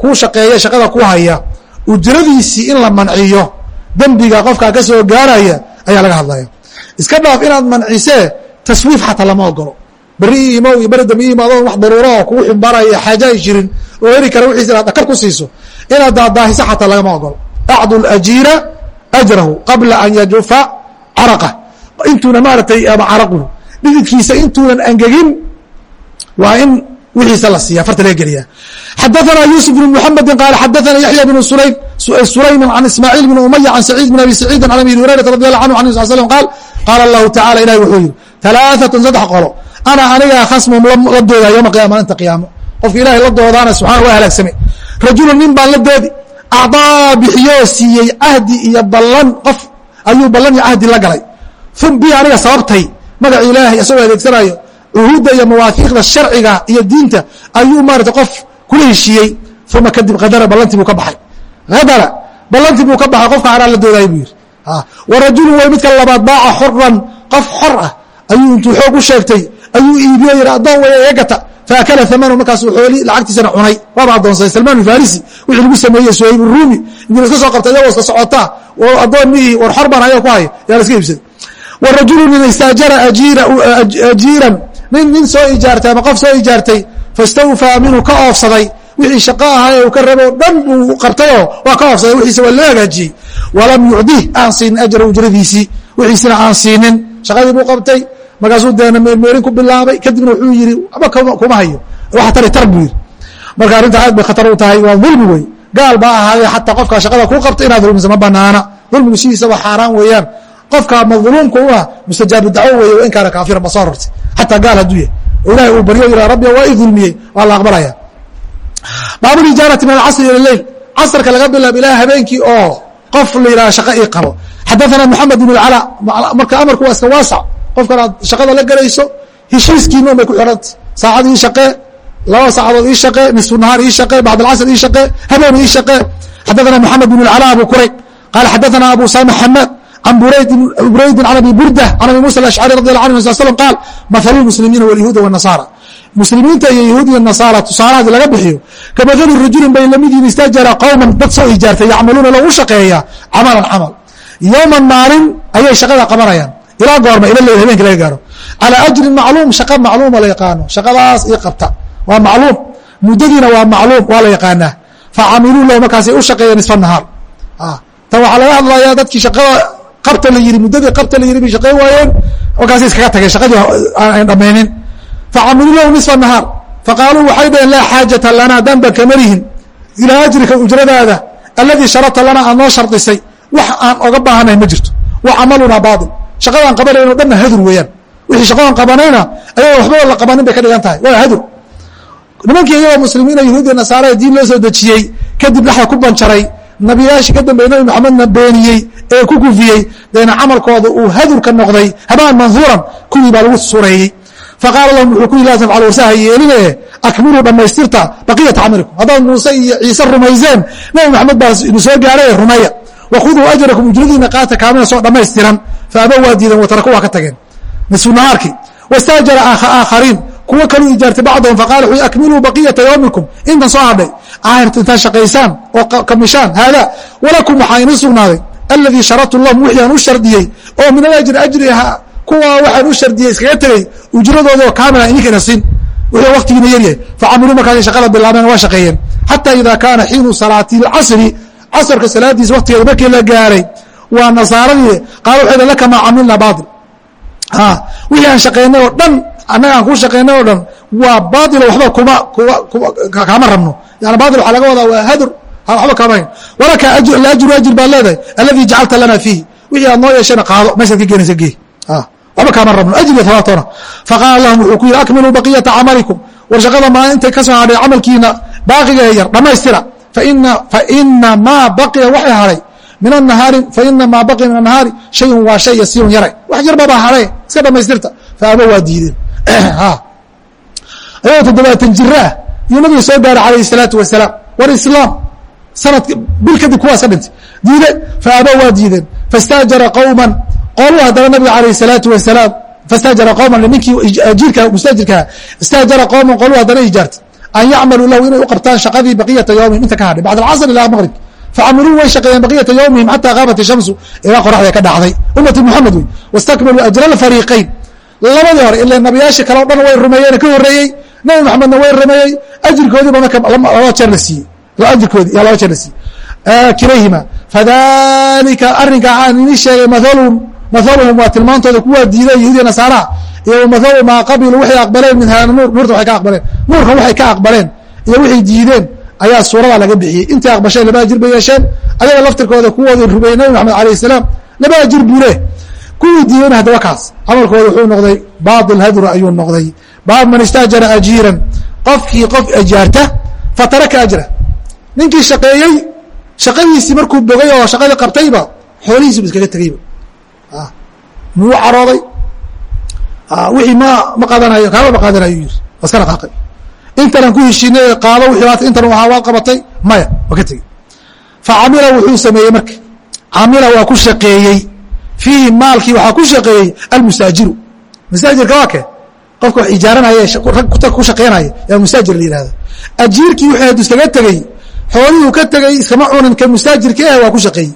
kuu shaqeeya shaqada ku haya ujradiisii in la manciyo dembiga qofkaa ka soo gaaraya ayaa laga hadlaya. Iska dhaaf inaad mancisee taswiif xataa lama ogolo beri imow iyo beri dambe imaado wax daruuro oo kugu ximbaaraya xaaja ay jirin oo heri kara wixiis inaad dhakar ku siiso inaad daadaahiso xataa lagama ogolo acdu ajiira ajrahu qabla an yajufa caraqa. Intuuna maaratay ama caraquhu dhididkiisa intuunan angegin waa in wixiisa la siiya farta laga geliya xadaثna yusuf بن mحamedi qaal xadaثna yaحya بن sulaymi can ismaaعiil بn umaya can saciid بn abi saciidi can abi hurayrata radi aلlah anhu an sal slm qaal qaala اllahu tacala ilahi wuxuu yihi ثalaaثaة saddex qolo ana anigaa khasmum la doodaa yowma qiyama maalinta qiyaamo qofka ilahay la doodaana subxana waa halaagsamay rajulu nin baan la doodi acdaa bixiyoo siiyey cahdi iyo ballan qof ayuu ballan iyo cahdi la galay um bi aniga sababtay magaci ilaahay isagoo adeegsanayo cuhuudda iyo mawaafiiqda sharciga iyo diinta ayuu maarata qof kula heshiiyey uma kadib adara ballantii buu ka baxay. Adara ballantii buu ka baxay qofka anaa la doodaya buu yidhi. Wa rajulu way midka labaad baaca xoran qof xor ah. Ayuu intuu xoog u sheegtay ayuu iibiyo yidhi addoon way iga gata. Faakala amanu markaasuu xooli lacagtiisana cunay. Waaba addoonsay salmaan farisi wixii lagu sameeyey suhayb ruumi intii laska soo qabtay iyagoo iska socotaa oo addoon mihii war xor baan hayo ku haya yaa laska iibsaday. Wa rajulu nin istaajara ajiiran nin nin soo ijaartay ama qof soo ijaartay fastawfaa minuu ka oofsaday. Wixii shaqo ahaa ee uu ka rabo dhan buu qabtayoo waa ka oofsaday. Wixiisa waa loo hagaajiyey. Walam yucdih aan siinin ajra ujradiisii. Wixiisina aan siinin. Shaqadii buu qabtay. Markaasuu deena meermeerin ku bilaabay. Kadibna wuxuu yidhi waba kuma hayo. Wax tari tar buu yidhi. Marka arrinta aad bay khatar u tahay. Waa dulmi wey gaal baa ahaadee xataa qofkaa shaqada kuu qabta inaad dulmisa ma banaana. Dulmigu sidiisaba xaaraan weeyaan qofka mazluumka u ah mustajaabu dacwo weeye wain kaana kaafiran ba soo arortay xataa gaal hadduu yahay. Oo ilahay uu baryo yihah rabbi waa i dulmiyey waa la aqbalaya. Baabulijaarati min alcasri ila leyl casrka laga bilaabo ilaa habeenkii oo qof la yidhaha shaqo ii qabo. Xadaana maxamed ibn alcala marka amarku waa iska waasac qofkan aad shaqada la galayso heshiiskiinun bay ku xidhanta saacad ii shaqee laba saacadood ii shaqee nisfu nahaar ii shaqee bacd alcasr ii shaqee habeen ii shaqee. Xadaana maxamed ibn alcala abu kurayb qaala xadaana abu saama xamaad can buraydin can abi burda can abi musa alashcari radi sal slm qaal mahalu lmuslimiina walyahuuda wالnasaara muslimiinta iyo yahuud iyo nasaara tusaalahaadi laga bixiyo kamadali rajulin bay la mid yihiin istajara qowman dad soo ijaartay yacmaluuna lagu shaqeeya camalan camal yowman maalin ayay shaqada qabanayaan ilaa goorma ila leyl habeenki laga gaaro calaa ajrin macluum shaqa macluuma la yaqaano shaqadaas ii qabta waa macluum muddadiina waa macluum waa la yaqaanaa facamiluu lahu markaasay u shaqeeyeen nisfa nahaar tan waxaa laga hadlayaa dadkii shaqada qabta la yiri muddadii qabta la yiri bay shaqeyn waayeen. Markaasay iskaga tageen shaqadii aan dhamaynin. Facamiluu lahu nisfa nahaar. Faqaaluu waxay dhaheen laa xaajata lanaa danba kamalihin ilaa ajrika ujradaada alladii sharata lanaa aad noo shardisay wax aan oga baahanahay ma jirto. Wa camalunaa baail shaqadaan qabanayno dhanna hadur weeyaan. Wixii shaqadan qabanayna ayagoo waxba la qabanin bay ka dhigan tahay. Waa hadur. Nimankii iyagoo muslimiina yahuudiya nasaarada diin loo soo dejiyey kadib dhexda ku banjaray nabiyaashii ka dambeeyey nabi maxamedna beeniyey ee ku kufiyey deena camalkooda uu hadurka noqday habaan manhuuran kuwii baa lagu sureeyey. Faqaala lahum wuxuu ku yidhi tafcalu warsaha yeeline? Akmiluu dhammaystirta baqiyata camalikum. Haddaad muuse iyo ciise rumayseen nabi maxamed baa idin soo gaaray rumeeya wakhuduu ajrakum ujradiina qaata kaamina soo dhammaystiran. Faaba waa diideen wataraku waa ka tageen. Nisfu nahaarki wastaajara aakhariin kuwo kaluu ijaartay bacdahum faqala wuxuu akmiluu baqiyata yowmikum intan soo hadhay aahirtu intaad shaqaysaan oo kamishaan haada walakum waxaa inii sugnaaday aladii sharatu lahum wixii aan u shardiyey oo min alajri ajri ahaa kuwa waxaan u shardiyey iskaga tegey ujradooda oo kaamila idinkana sin wuxuu waktigiina yaryahay facamiluu markaasay shaqada bilaabeen waa shaqeeyeen. Xata ida kaana xiinu salaati lcasri casrka salaadiisa waktigeeda markii la gaaray waa nasaaradii qaala waxay laka maa camilna baail wixii aan shaqeynay oo dhan annaga aan ku shaqeynay oo dhan waa baailo waxba kuma kama rabno. Yani baail waxaa laga wadaa waa hadur waba kaama hayn. Walaka ajru ajir baad leedahay aladii jacalta lana fiihi. Wixii aad noo yeeshana qaado meeshaad ka geenaysa gee waba kaama rabno. Ajr iyo hawaabtoona faqaala lahum wuxuu ku yidhi akmiluu baqiyata camalikum. War shaqada maa intay ka soo hadhay camalkiina baaqiga ee yar dhammaystira faina maa baqiya waxay hadhay min anahaari faina maa baqiya min anahaari shayun waa shay yasiirun yare wax yar babaa hadhay iska dhamaystirta. Faaba waa diideen ayagoo toddobaatan jira ah yuu nabiga soo gaaray calayh salaatu wasalaam. War islaam. Sanadka bil kadib kuwaas ka dhintay. Diide faaba waa diideen. Fastaajara qowman qoluu haddana nabiga calayh salaatu wasalaam fastaajara qowman ninkii jiirka mustaajirkaa istaajara qowman qoluu haddana ijaartay. An yacmaluu lahu inay u qabtaan shaqadii baqiyata yowmihim inta ka hadhay bacd alcasr ila maqrib facamiluu way shaqeeyeen baqiyata yowmihim xataa qaamat ishamsu ilaa qoraxda ka dhacday. Ummati muxamed wey. Wastakmaluu ajra alfariiqayn labadii hore ila nabiyaashii kale o dhan way rumeeyeen ka horreeyey. Nabi maxamedna way rumeeyey. Ajirkoodiiba marka laba jeer la siiyey. Ajirkoodi yaa laba jeer la siiyey kilayhima. Fadalika arrinkaa aan sheegay mathalum mathaluhum waa tilmaantooda kuwaa diiday yahuudiya nasaaraha iyo wamahalu maa qabiluu waxay aqbaleen min nuur. Nuurta waxay ka aqbaleen. Nuurkan waxay ka aqbaleen. Iyo waxay diideen. Ayaa suurada laga bixiyey. Intay aqbasheen laba ajir bay yeesheen. Ayaga laftirkooda kuwoodii rumeeyey nabi maxamed alayh salaam. Laba ajir buu leh kuwii diidayna haddaba kaas. Camalkooda wuxuu noqday baatil hadru ayuu noqday. Baab man istaajara ajiiran. Qofkii qof ajaarta fataraka ajra. Ninkii shaqeeyey shaqadiisii markuu bogay oo shaqadii qabtayba xoolihiisibu iskaga tegeyba muu carooday? Wixii ma ma qaadanayo kaaba ma qaadanayo yiri waa iska dhaqaaqay intanan ku heshiinay qaado wixii intan waxaa waa qabatay maya waa ka tegey. Facamila wuxuu sameeyey marka. Camila waa ku shaqeeyey fiihi maalkii waxaa ku shaqeeyey almusaajiru musaajirka waa ke qofka rag ku shaqeynaya yaa musaajir la yihahda ajiirkii wuxuu had iskaga tegey xoolihuu ka tegey iskama cunin ka musaajirka ah waa ku shaqeeyey.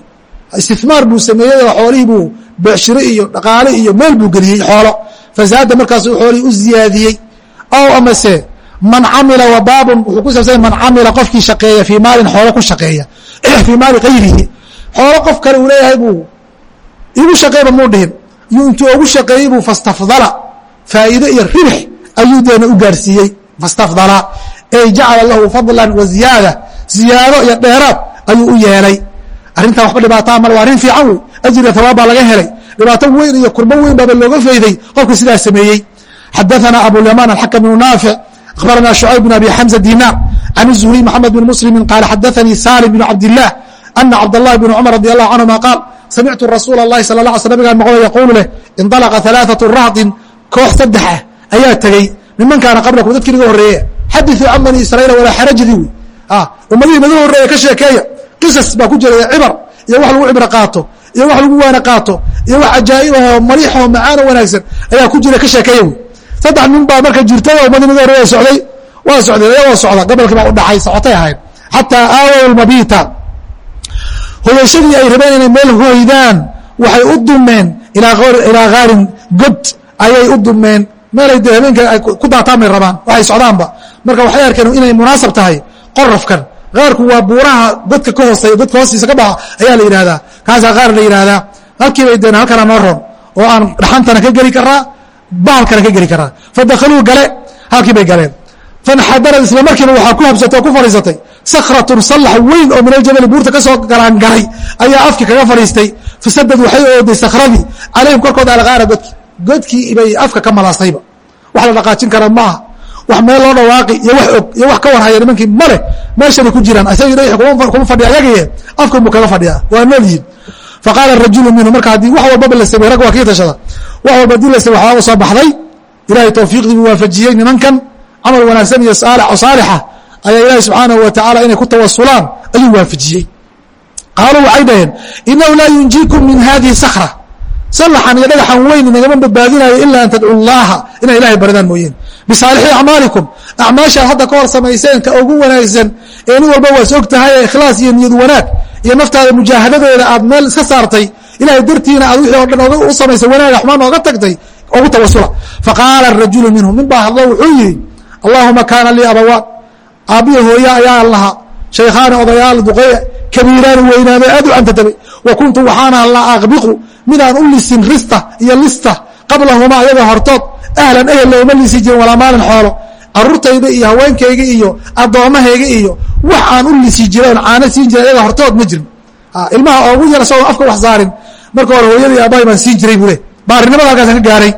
Istifmaar buu sameeyey oo xoolihii buu beecshiro iyo dhaqaale iyo meel buu geliyey xoolo. Fasaada markaasuu xoolihii u ziyaadiyey. Ow amase man camila wa baabun wuxuu ku saabsanya man camila qofkii shaqeeya fii maalin xoolo igu shaqeyba muu dhihin yu intuu ugu shaqeeyey buu fastafdala faa'iide iyo ribx ayuu deena u gaarsiiyey fastafdala ey jacala lahu fadlan wa ziyaada ziyaado iyo dheeraad ayuu u yeelay arrintan waxba dhibaataa male waa arrin fiican wey ajriga tawaab baa laga helay dhibaato weyn iyo kurbo weyn baaba looga fayday qofka sidaa sameeyey xadaثana abulyamaan alxakm bnu naafic akhbarana شhucayb bn abi xamza dinar can الzuhriy mxamed bn muslimi qaala xadaثanii salim bn cabdilah ana cabdالlahi bn cumar radi allahu canهuma qaal samictu rasuula اlahi sal la sl nabigaan maqlo yaquulu leh inطalaqa ثalaaثaة rahطin koox saddex ah ayaa tegey nimankaana qablakum dadkii naga horeeya xadiثuu can bani israiil walaa xarajdi wy ummadihii naga horeeya ka sheekeeya qisas baa ku jiraya cibar iyo wax lagu cibro qaato iyo wax lagu waana qaato iyo wax cajaa'ibahoo mariixoo macaano wanaagsan ayaa ku jira ka sheekeeya wy saddex nin baa marka jirtay oo ummadii naga horeeya socday waa socdeen ayagoo socda gobolkii baa u dhacay socotay ahayd xataa aawow lmabiita hoyashadii ay rabeen inay meel hoydaan waxay u dumeen ilaa khaarin god ayay u dumeen. Meelay de habeenka ay ku daataan bay rabaan waxay socdaanba. Marka waxay arkeen inay munaasab tahay qorafkan. Kaarku waa buuraha godka ka hooseeya godka hoostiisa ka baxa ayaa la yihahdaa kaasaa qaar la yihahdaa halkii bay deen halkana noo roon oo aan dhaxantana ka geli karaa bahalkana ka geli karaa fadakaluu gale halkii bay galeen fanxadarad isla markiiba waxaa ku habsatay oo ku fadhiisatay. Sakratun sallax weyn oo min aljabali buurta ka soo garaangaray ayaa afkii kaga fadhiistay. Fasadad waxay ooday sakradii calayhim korkooda algaara godki. Godkii bay afka ka malaastayba. Wax la dhaqaajin kara maaha. Wax meel loo dhawaaqi iyo wax og iyo wax ka warhaya nimankii male meeshanay ku jiraan isagii kuma fadhiya ayagaye afkan buu kaga fadhiyaa waa nool yihiin faqaala rajulu minhu marka haddii wax walbaba la samey rag waa kii tashada. Wax walba haddii la samey waxbaa u soo baxday. Ilahay towfiiqdii buu waafajiyey nimankan camal wanaagsan iyo saalixa ayaa ilahi subxaanahu wa inay ku tawasulaan ayuu waafajiyey. Qaaluu waxay dhaheen inahu laa yunjiikum min hadihi sakra salaxan iyo dhagaxan weyn inagama badbaadinayo ila an tadcu llaha inay ilahay baridaan mooyeen. Bisaalixi acmaalikum acmaashaad hadda ka hor samayseen ka ugu wanaagsan ee nin walba waas og tahay ee ikhlaas iyo niyad wanaag iyo naftaada mujaahadadeeda aad meel iska saartay ilahay dartiina aad wixii o dhan u samaysay wanaaga xumaan ooga tagtay ugu tawasula. Faqaala rajulu minhum nin hadlo wuxuu yihi allahuma kaana lii abawaan aabbiya hooye ayaa lahaa. Shaykhaani odayaal duqey kabiiraani weynaaday aad u cantatabay wa kuntu waxaana la aqbiqu midaan u lisin rista iyo lista qablahumaa ayaga hortood. Ahlan ehel looma lisi jirin walaa maalin xoolo. Caruurtayda iyo haweenkayga iyo addoommahayga iyo wax aan u lisi jira oon caano siin jira ayaga hortood ma jirin. Ilmaha oogu yar isagoo afka wax saarin. Marka hore hooyadii aabbahay baan siin jiray buu le baarinimada halkaasaan ka gaaray.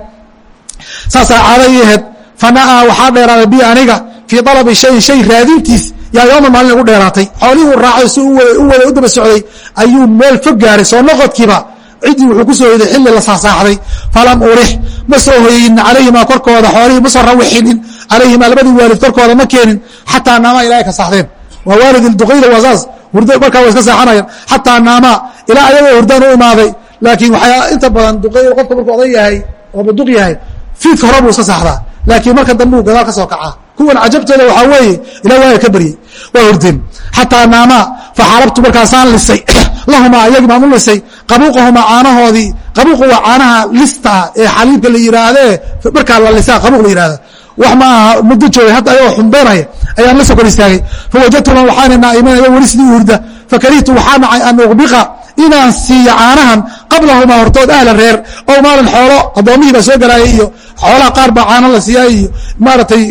Saasaa caada ii aheyd fana'aa waxaa dheeraaday bi aniga fii dalabi shayin shay raadintiis yaa yooma maalin ugu dheeraatay. Xoolihii uu raacay si u waday u daba socday ayuu meel fog gaaray. Soo noqodkiiba ciddii wuxuu ku soo hoyday xilli la saasaaxday. Falam urix ma soo hoyin calayhimaa korkooda xoolihii ma soo rawixinin calayhimaa labadii waalid korkooda ma keenin xataa naamaa ilahay ka saaxdeen waa waalid duqayda waa saas hurdo markaa waa iska saaxanayaan xataa naamaa ilaa ayagoo hurdaan u imaaday laakiin waxaa inta badan duqayda qofka markuu oday yahay oo baduq yahay fiidka hore buu iska saaxdaa laakiin marka dambe uu gadaal ka soo kacaa kuwan cajabtooda waxaa weeye ilah waaga ka baryey waa hurdeen xataa naamaa faxarabtu markaasaan lisay. Lahumaa ayagii baan u lisay. Qabuuqahumaa caanahoodii. Qabuuqu waa caanaha lista ee xaliibka la yihaahdee markaa la lisaa qabuuq la yihahda wax ma aha muddo joogay hadda ayagoo xumbeenaya ayaan la kor istaagay. Fawajadtuhum waxaana naa'imeyn ayagoo weli sidii hurda. Fakarihtu waxaa nacay an uqbiqa inaan siiyo caanahan qablahumaa hortood ahla reer oo maalin xoolo addoommihii baa soo galaayay iyo xoolaha qaar baa caano la siiyaa iyo maaragtay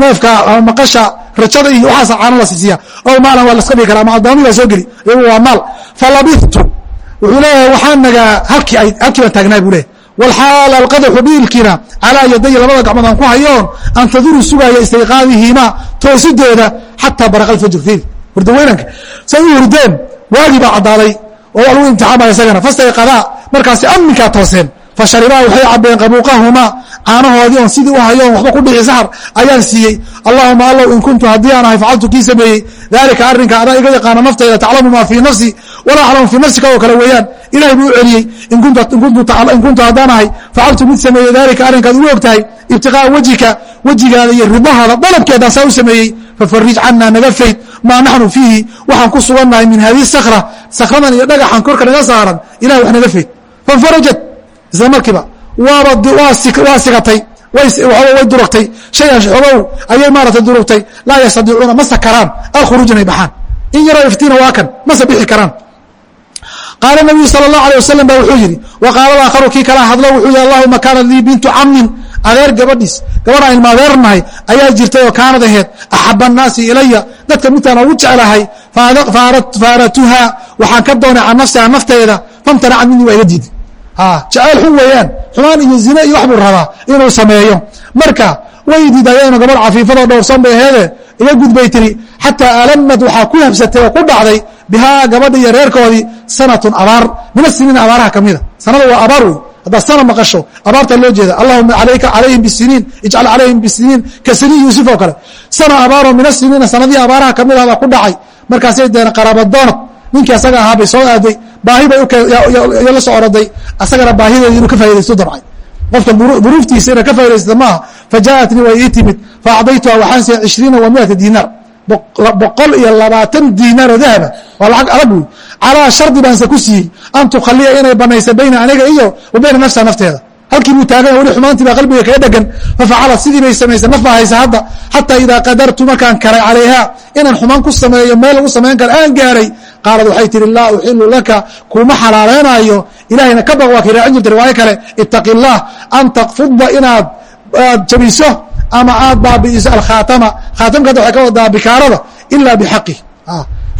neefka ama maqasha rajada iyo waxaasa caano la siisiya oo maalin waa laska dhigi kara ama addoommihii baa soo geli. Iyagu waa maal. Falabithtu wuxuu leeyahay waxaan nagaa halkii baan taagnaa buu leeyahy wlxaal alqadaxu dhiilkiina calaa yadaya labada gacmood aan ku hayoon antaduru sugaaya istayqaadihimaa toosidooda xataa baraqa alfajr fiil hurdaweynanka say u hurdeen waagii baa caddaaday waa lagu imtixaamaya isagana. Fastayqadaa markaasi amminkaa tooseen. Fasharibaa waxay cabeen qabuuqahumaa caanahoodii oon sidii u hayoon waxba ku dhici saxar ayaan siiyey. Allahuma allow in kuntu haddii aan ahay facaltu kii sameeyey. Daalika arrinka adaa iga yaqaana naftayda taclamu maa fii nafsi walaa aclamu fii nafsika oo kale weeyaan. Ilahay buu u celiyey in kuntu haddaan ahay facaltu mid sameeyey daalika arrinkaad ugu og tahay ibtiqaa'a wejhika wejigaada iyo ridahaada dalabkeedaan saa u sameeyey fafarij cannaa naga fayd maa naxnu fiihi waxaan ku sugannahay min hadihi sakra sakradan iyo dhagaxan korka naga saaran ilahay wax naga fayd fanfarajat isla markiiba waaba waa sigatay way durugtay shayan xogow ayay maarata durugtay laa yastadiicuuna ma sakaraan alkhuruuj inay baxaan in yaroo iftiina waa kan mase bixi karaan qaala nabiyu sala اllahu alيه wasalam ba wuxuu yidhi wa qaala aakharu kii kala hadlo wuxuu yihi allahuma kaanat lii bintu camin adeer gabadhiis gabadha ilma adeernahay ayaa jirtay oo kaanad aheed axaba annaasi ilaya dadka midtaan ugu jeclahay faaratuhaa waxaan ka doonay can nafsiha nafteeda famtanacat minii waa iga diiday jacayl xun weeyaan xumaan iyo zine iyo wax rabaa inuu sameeyo. Marka way diidayeeno gabadh cafiifadoo dhowrsan bay aheede iga gudbay tiri xataa alamad waxaa ku habsatay oo ku dhacday bihaa gabadha iyo reerkoodii sanatun abaar. Mina siniin abaaraha ka mida sanada waa abaar wey haddaad sana maqasho abaartaa loo jeeda allahuma alayka calayhim bisiniin ijcal calayhim bisiniin ka siniin yuusuf oo kale. Sana abaaroo mina siniina sanadihii abaaraha ka mid ah baa ku dhacay. Markaasay deen qaraabadoonad ninkii asaga ahaa bay soo aaday. Baahi bay la soo oroday asagana baahideedi inuu ka faa'idaysto damcay qofka duruuftiisa ina ka faa'idaysta maaha. Fajaءatnii way ii timid. Faacdaytuha waxaan siiyey cishriina wa miata diinaar boqol iyo labaatan diinaar oo dahaba waa lacag adag wey calaa shardi baanse ku siiyey. An tukhaliya inay banaysa bayna aniga iyo wa bayna nafsiha nafteeda. Halkii buu taagan weli xumaantii baa qalbiga kaga dhegan fafacalad sidii bay samaysay naf baa haysa hadda. Xataa idaa qadartu markaan karay calayha inaan xumaan ku sameeyo meel lagu samayn karo aan gaaray qaalad waxay tihi laa uxilu laka kuma xalaaleynayo ilahayna ka baq waa raacin jirta riwaayo kale. Itaqi an takfuda inaad aad jabiso ama aad baabi'iso alkhaatama. Khaatamkaada waxay ka wadaa bikaarada ila bixaqih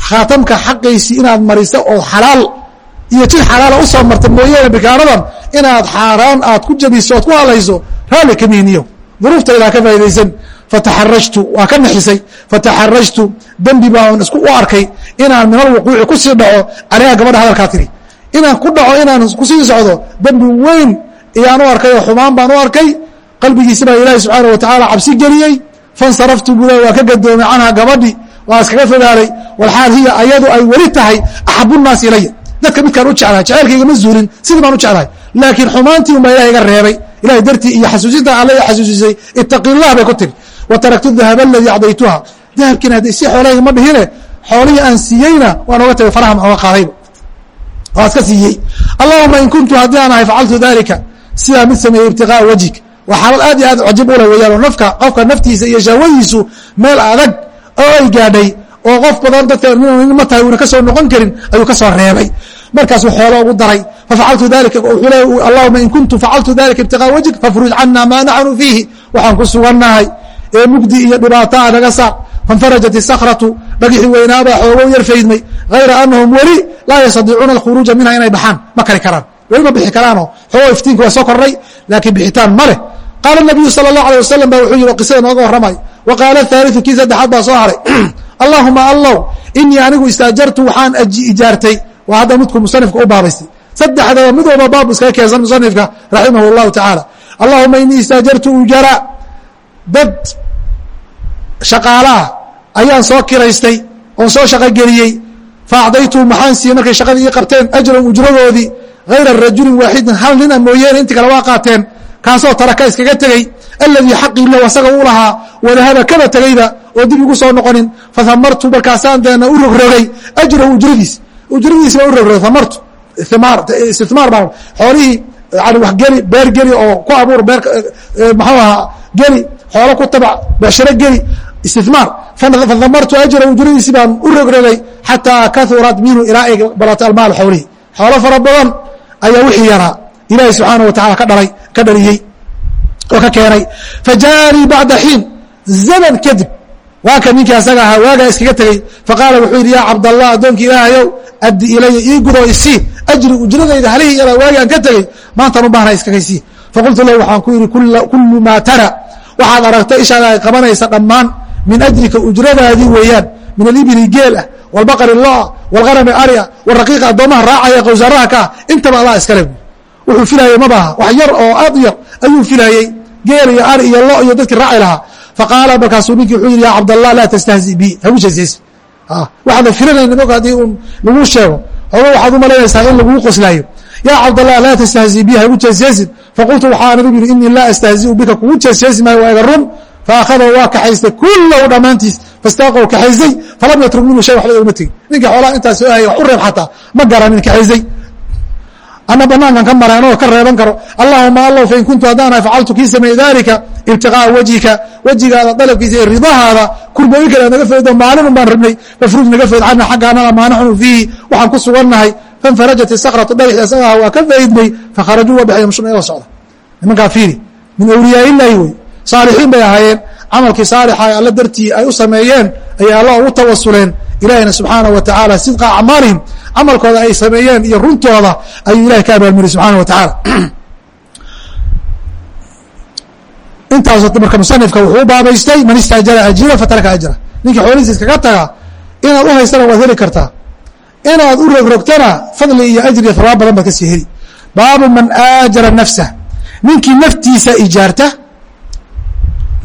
khaatamka xaqiisi inaad mariso oo xalaal iyo jid xalaala u soo marta mooyeene bikaaradan inaad xaaraan aad ku jabiso ood ku halayso raalli ka miiniyo duruuftaydaa ka faa'idaysan fataxarajtu waa ka nixisay fataxarajtu dembi baan isku u arkay inaan min alwuquuci ku sii dhaco calayha gabadha hadalkaa tiri. Inaan ku dhaco inaan ku sii socdo dembi weyn ayaan u arkay oo xumaan baan u arkay qalbigiisi baa ilaahi subxaana wa tacaala cabsi geliyey. Fansaraftu buu waa ka gadoomay canha gabadhi waa iskaga fogaaday walxaal hiya ayadu ay weli tahay axabu naas ilaya dadka midkaan u jeclahay jeceelkayga ma zuulin sidii baan u jeclahay. Laakiin xumaantii unbaa ilahay iga reebay. Ilahay dartii iyo xasuusinta alle xasuusisay ittaqiillah bay ku tiri. Wa dahaba aladii acdaytuha. Dahabkiina hadday si xoolahayga ma dhihine xoolihii aan siiyeyna waan oga tagay faraha oga qaadayba. Waa iska siiyey. Allahuma in kuntu haddii aan ahay facaltu dalika sidaa mid sameeyey ibtiqaa wajhik waa xaalad aad iyo aad cajiib ule weeyaan nafka qofka naftiisa iyo shahwadiisu meel adag oo ay gaadhay oo qof badan dadka ma tahay una ka soo noqon karin ayuu ka soo reebay. Markaasuu xoolo ugu daray fafacaltu dalika wuxuu le allahuma in kuntu facaltu dalika ibtiqaa wajig fafruj cana maa naxnu fiihi. Waxaan ku sugannahay ee mugdi iyo dhibaataa ah naga saar. Fanfarajat isakratu dhagixii weynaabaa xoogow yar faydmay. Hayra anahum weli laa yastadiicuuna alkhuruuja minha inay baxaan. Ma kari karaan. Weli ma bixi karaanoo xoogoo iftiinka waa soo korray laakiin bixitaan ma leh qaala nabiyu sal la alay wasalam ba wuxuu yiri qisada nooga warramay wa qaala thaaliu kii saddexaad baa soo haray. Allahuma allow inii anigu istaajartu waxaan ijaartay. Waa hadda midku musanifka u baabaystay saddexdaba mid baabu iskaga keensan musanifka raximah llahu tacaala allahuma inii istaajartu ujara. Dad shaqaalaah ayaan soo kiraystay oon soo shaqogeliyey faacdaytu maxaan siiyey markay shaqadii qabteen ajran ujradoodii hayra rajulin waaxidin hal nina ah mooyeene intii kale waa qaateen kaasoo taraka iskaga tegey aladii xaqii lahu asaga u lahaa wadahaba kaba tegeyba oo dib igu soo noqonin fahamartu markaasaan deena u rogrogay ajrahu ujradiis. Ujradiisi baa u rogrogay hamartu istithmaar baa xoolihii yani wax geli beer geli oo ku abuur beer maxuu ahaa geli xoolo ku tabac beesharo geli istithmaar fadamartu ajra ujradiisi baan u rogrogay xataa kaurat minhu ilaa ay balatay almaal xoolihi xoolo fara badan ayaa wixii yaraa ilaahi subxaana wa tacala ka dhaliyey oo ka keenay. Fajaanii bacda xiin zaman kadib waa ka ninkii asaga ahaa waagaa iskaga tegey faqaala wuxuu yidhi yaa cabdallah addoonkii ilaahayow addi ilaya ii gudo isii ajri ujradayda halihii yaraa waagi aan ka tegey maantaan u baahna iskakaysii faqultu lahu waxaan ku yidhi kullu maa tara. Waxaad aragta ishaada ay qabanaysa dhammaan min ajrika ujradaadii weeyaan min alibili geel ah walbaqari loa walghanami aria waraqiiqa addoomaha raacaya qawsaaraha ka ah intaba allah iskale wuxuu filayey mabaha wax yar oo aad yar ayuu filayey geel iyo ari iyo lo iyo dadkii raaci lahaa. Faqaala markaasuu ninkii wuxuu yidhi ya cabdallah laa tastahzi bi hagu jeesjeesi waxaada filanayna mog haddii un lagu sheego. Ogo waxaad u malaynaysaa in laguu qoslaayo. Ya cabdallah laa tastahzi bi hagu jeesjeesin faqultu waxaa anigu yidhi inii laa astahziu bika kugu jeesjeesi maayo waa iga run. Faakadahu waa kaxaystay kullahu dhammaantiis. Fastaaqow kaxaysay. Falam yatruk minhu shay waxba igama tegin ninka xoolaha intaas soo ahaya wax u reeb xataa. Ma garanin kaxaysay ana banaankan ka maray anagoo ka reeban karo allahuma allow fain kuntu haddaana facaltu kii sameeyey dalika ibtiqaa'a wajhika wejigaada dalabkiisa iyo ridahaada kurbooyin kale naga faydo maalin un baan rabnay mafruuj naga fayd cana xaggaanada maanaxnu fiihi waxaan ku sugannahay fainfarajat isakratu dhagaxi asagaha waa ka faydmay fakharajuu waa baxay mashuna ila socda nimankaa fiiri min awliyaa illaahi wey saalixiin bay ahaayeen camalkii saalixa ee alla dartii ay u sameeyeen ayay alla ugu tawasuleen ilahina subxaana wa tacaala sidqa acmaalihim camalkooda ay sameeyeen iyo runtooda ayuu ilahay ka abaalmariyey subxana wa tacaala. Intaas marka musanifka wuxuu u baabaystay man istaajara ajira fataraka ajra. Ninkii xoolihiisa iskaga taga inaad u haysana waad heli kartaa. Inaad u rogrogtana fadli iyo ajri hawaab badan baad ka sii heli. Baabu man aajara nafsah ninkii naftiisa ijaarta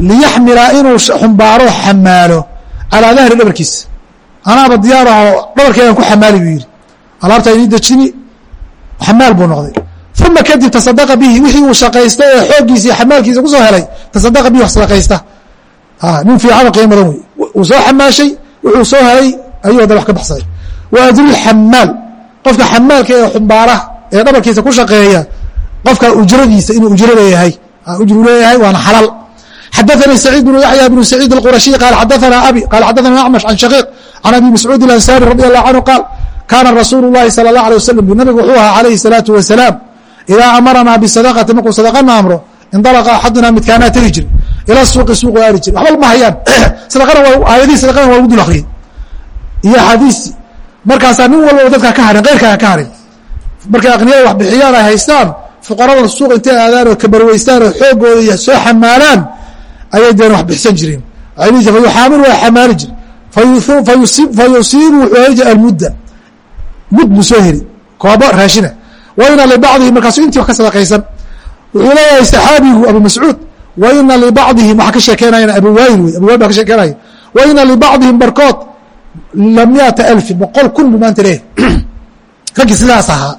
liyaxmila inuu xumbaaro xamaalo calaa dahri dhabarkiisa anaaba diyaar ahoo dhabarkeedan ku xamaali buu yidhi alaabta inii dejini xamaal buu noqday uma kadib tasadaqa bihi wixii uu shaqaystay ee xooggiisa iyo xamaalkiisa kusoo helay tasadaqa bihi wax sadaqaysta nin fiican oo qiimo badan wey uu soo xamaashay wuxuu soo helay ayuu hadda wax ka baxsaday wa ajrulxamaal qofka xamaalka ee xumbaara ee dhabarkiisa ku shaqeeya qofka ujradiisa inuu ujro leeyahay ujru leeyahay waana xalaal xadaثnي سعيid بن yaحyى بن سعيid الqرaشي qال xadaثna abي qال xadaثna أعmش عن شhقيq عن أbي مسعوud الأنsاrي رضي الله عنه qاal kاna رasuuل الlahi صلى الله عليه وسلم nabigu wuxuu ahaa عalayه الصلاaةu وaسلاaم إdaa أmarnaa بصدقةi markuu sadقana amro inطلقa axaduna midkaanaa tegi jir ilى suuqi suuq aari jir waxba ma hayaan aayadihi sadقadan waa lagu dul akriyey iyo axaadiistii markaasaa nin walbaba dadkaa ka harin keyrkaa ka harin markay aqniyada wax bixiyaan ay haystaan fuqaradan suuq intay aadaan oo kabarweystaan oo xoogooda iyo soo xamaalaan ayay deen wax bixsan jireen fayuxaamilu waa xamaali jir fayusiibu wuxuu heli jir almudda mud buu soo heli. Koobo raashina. Wayna libacdihi markaasu intii wax ka sadaqaysan wuxuu leeyahay saxaabigu abu mascuud waina libacdihim waxaa ka sheekeynayana abu waayil wey abu waayil baa ka sheekeynaya waina libacdihim barkood lamiyata alfin boqol kun buu maanta leeyahy raggii sidaas ahaa.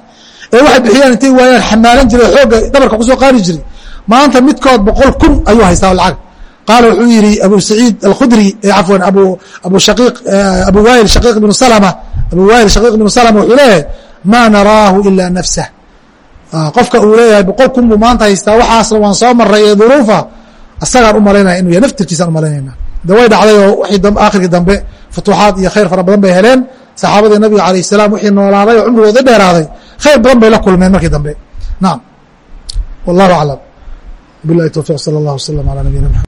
Ee waxay bixiyaan intay waayaan xamaalan jiray xooga dhabarka ku soo qaadi jiray. Maanta midkood boqol kun ayuu haystaa lacag. Qaala wuxuu yihi abu saciid alkhudri cafwan abu abu shaqiiq abu waayil shaqiiq ibnu salama abu wail shaqiiq bnu slm wuxuu leeyahay maa naraahu ila nafsah. Ah, qofka uu leeyahay boqol kun buu maanta haystaa waxaasna waan soo maray ee duruufa. Isagaan u malaynaya inu yahay naftirkiisaan umalaynayna de way dhacday oo aakhirkii dambe futuuxaad iyo khayr fara badan bay heleen. Saxaabadii nabiga alayh salaam wixii noolaaday oo cumrigoodi dheeraaday. Khayr badan bay la kulmeen markii dambe. Naam. Wallahu aclam. Bilahi towfiq sal اllah wslm ala nabiyina mxamed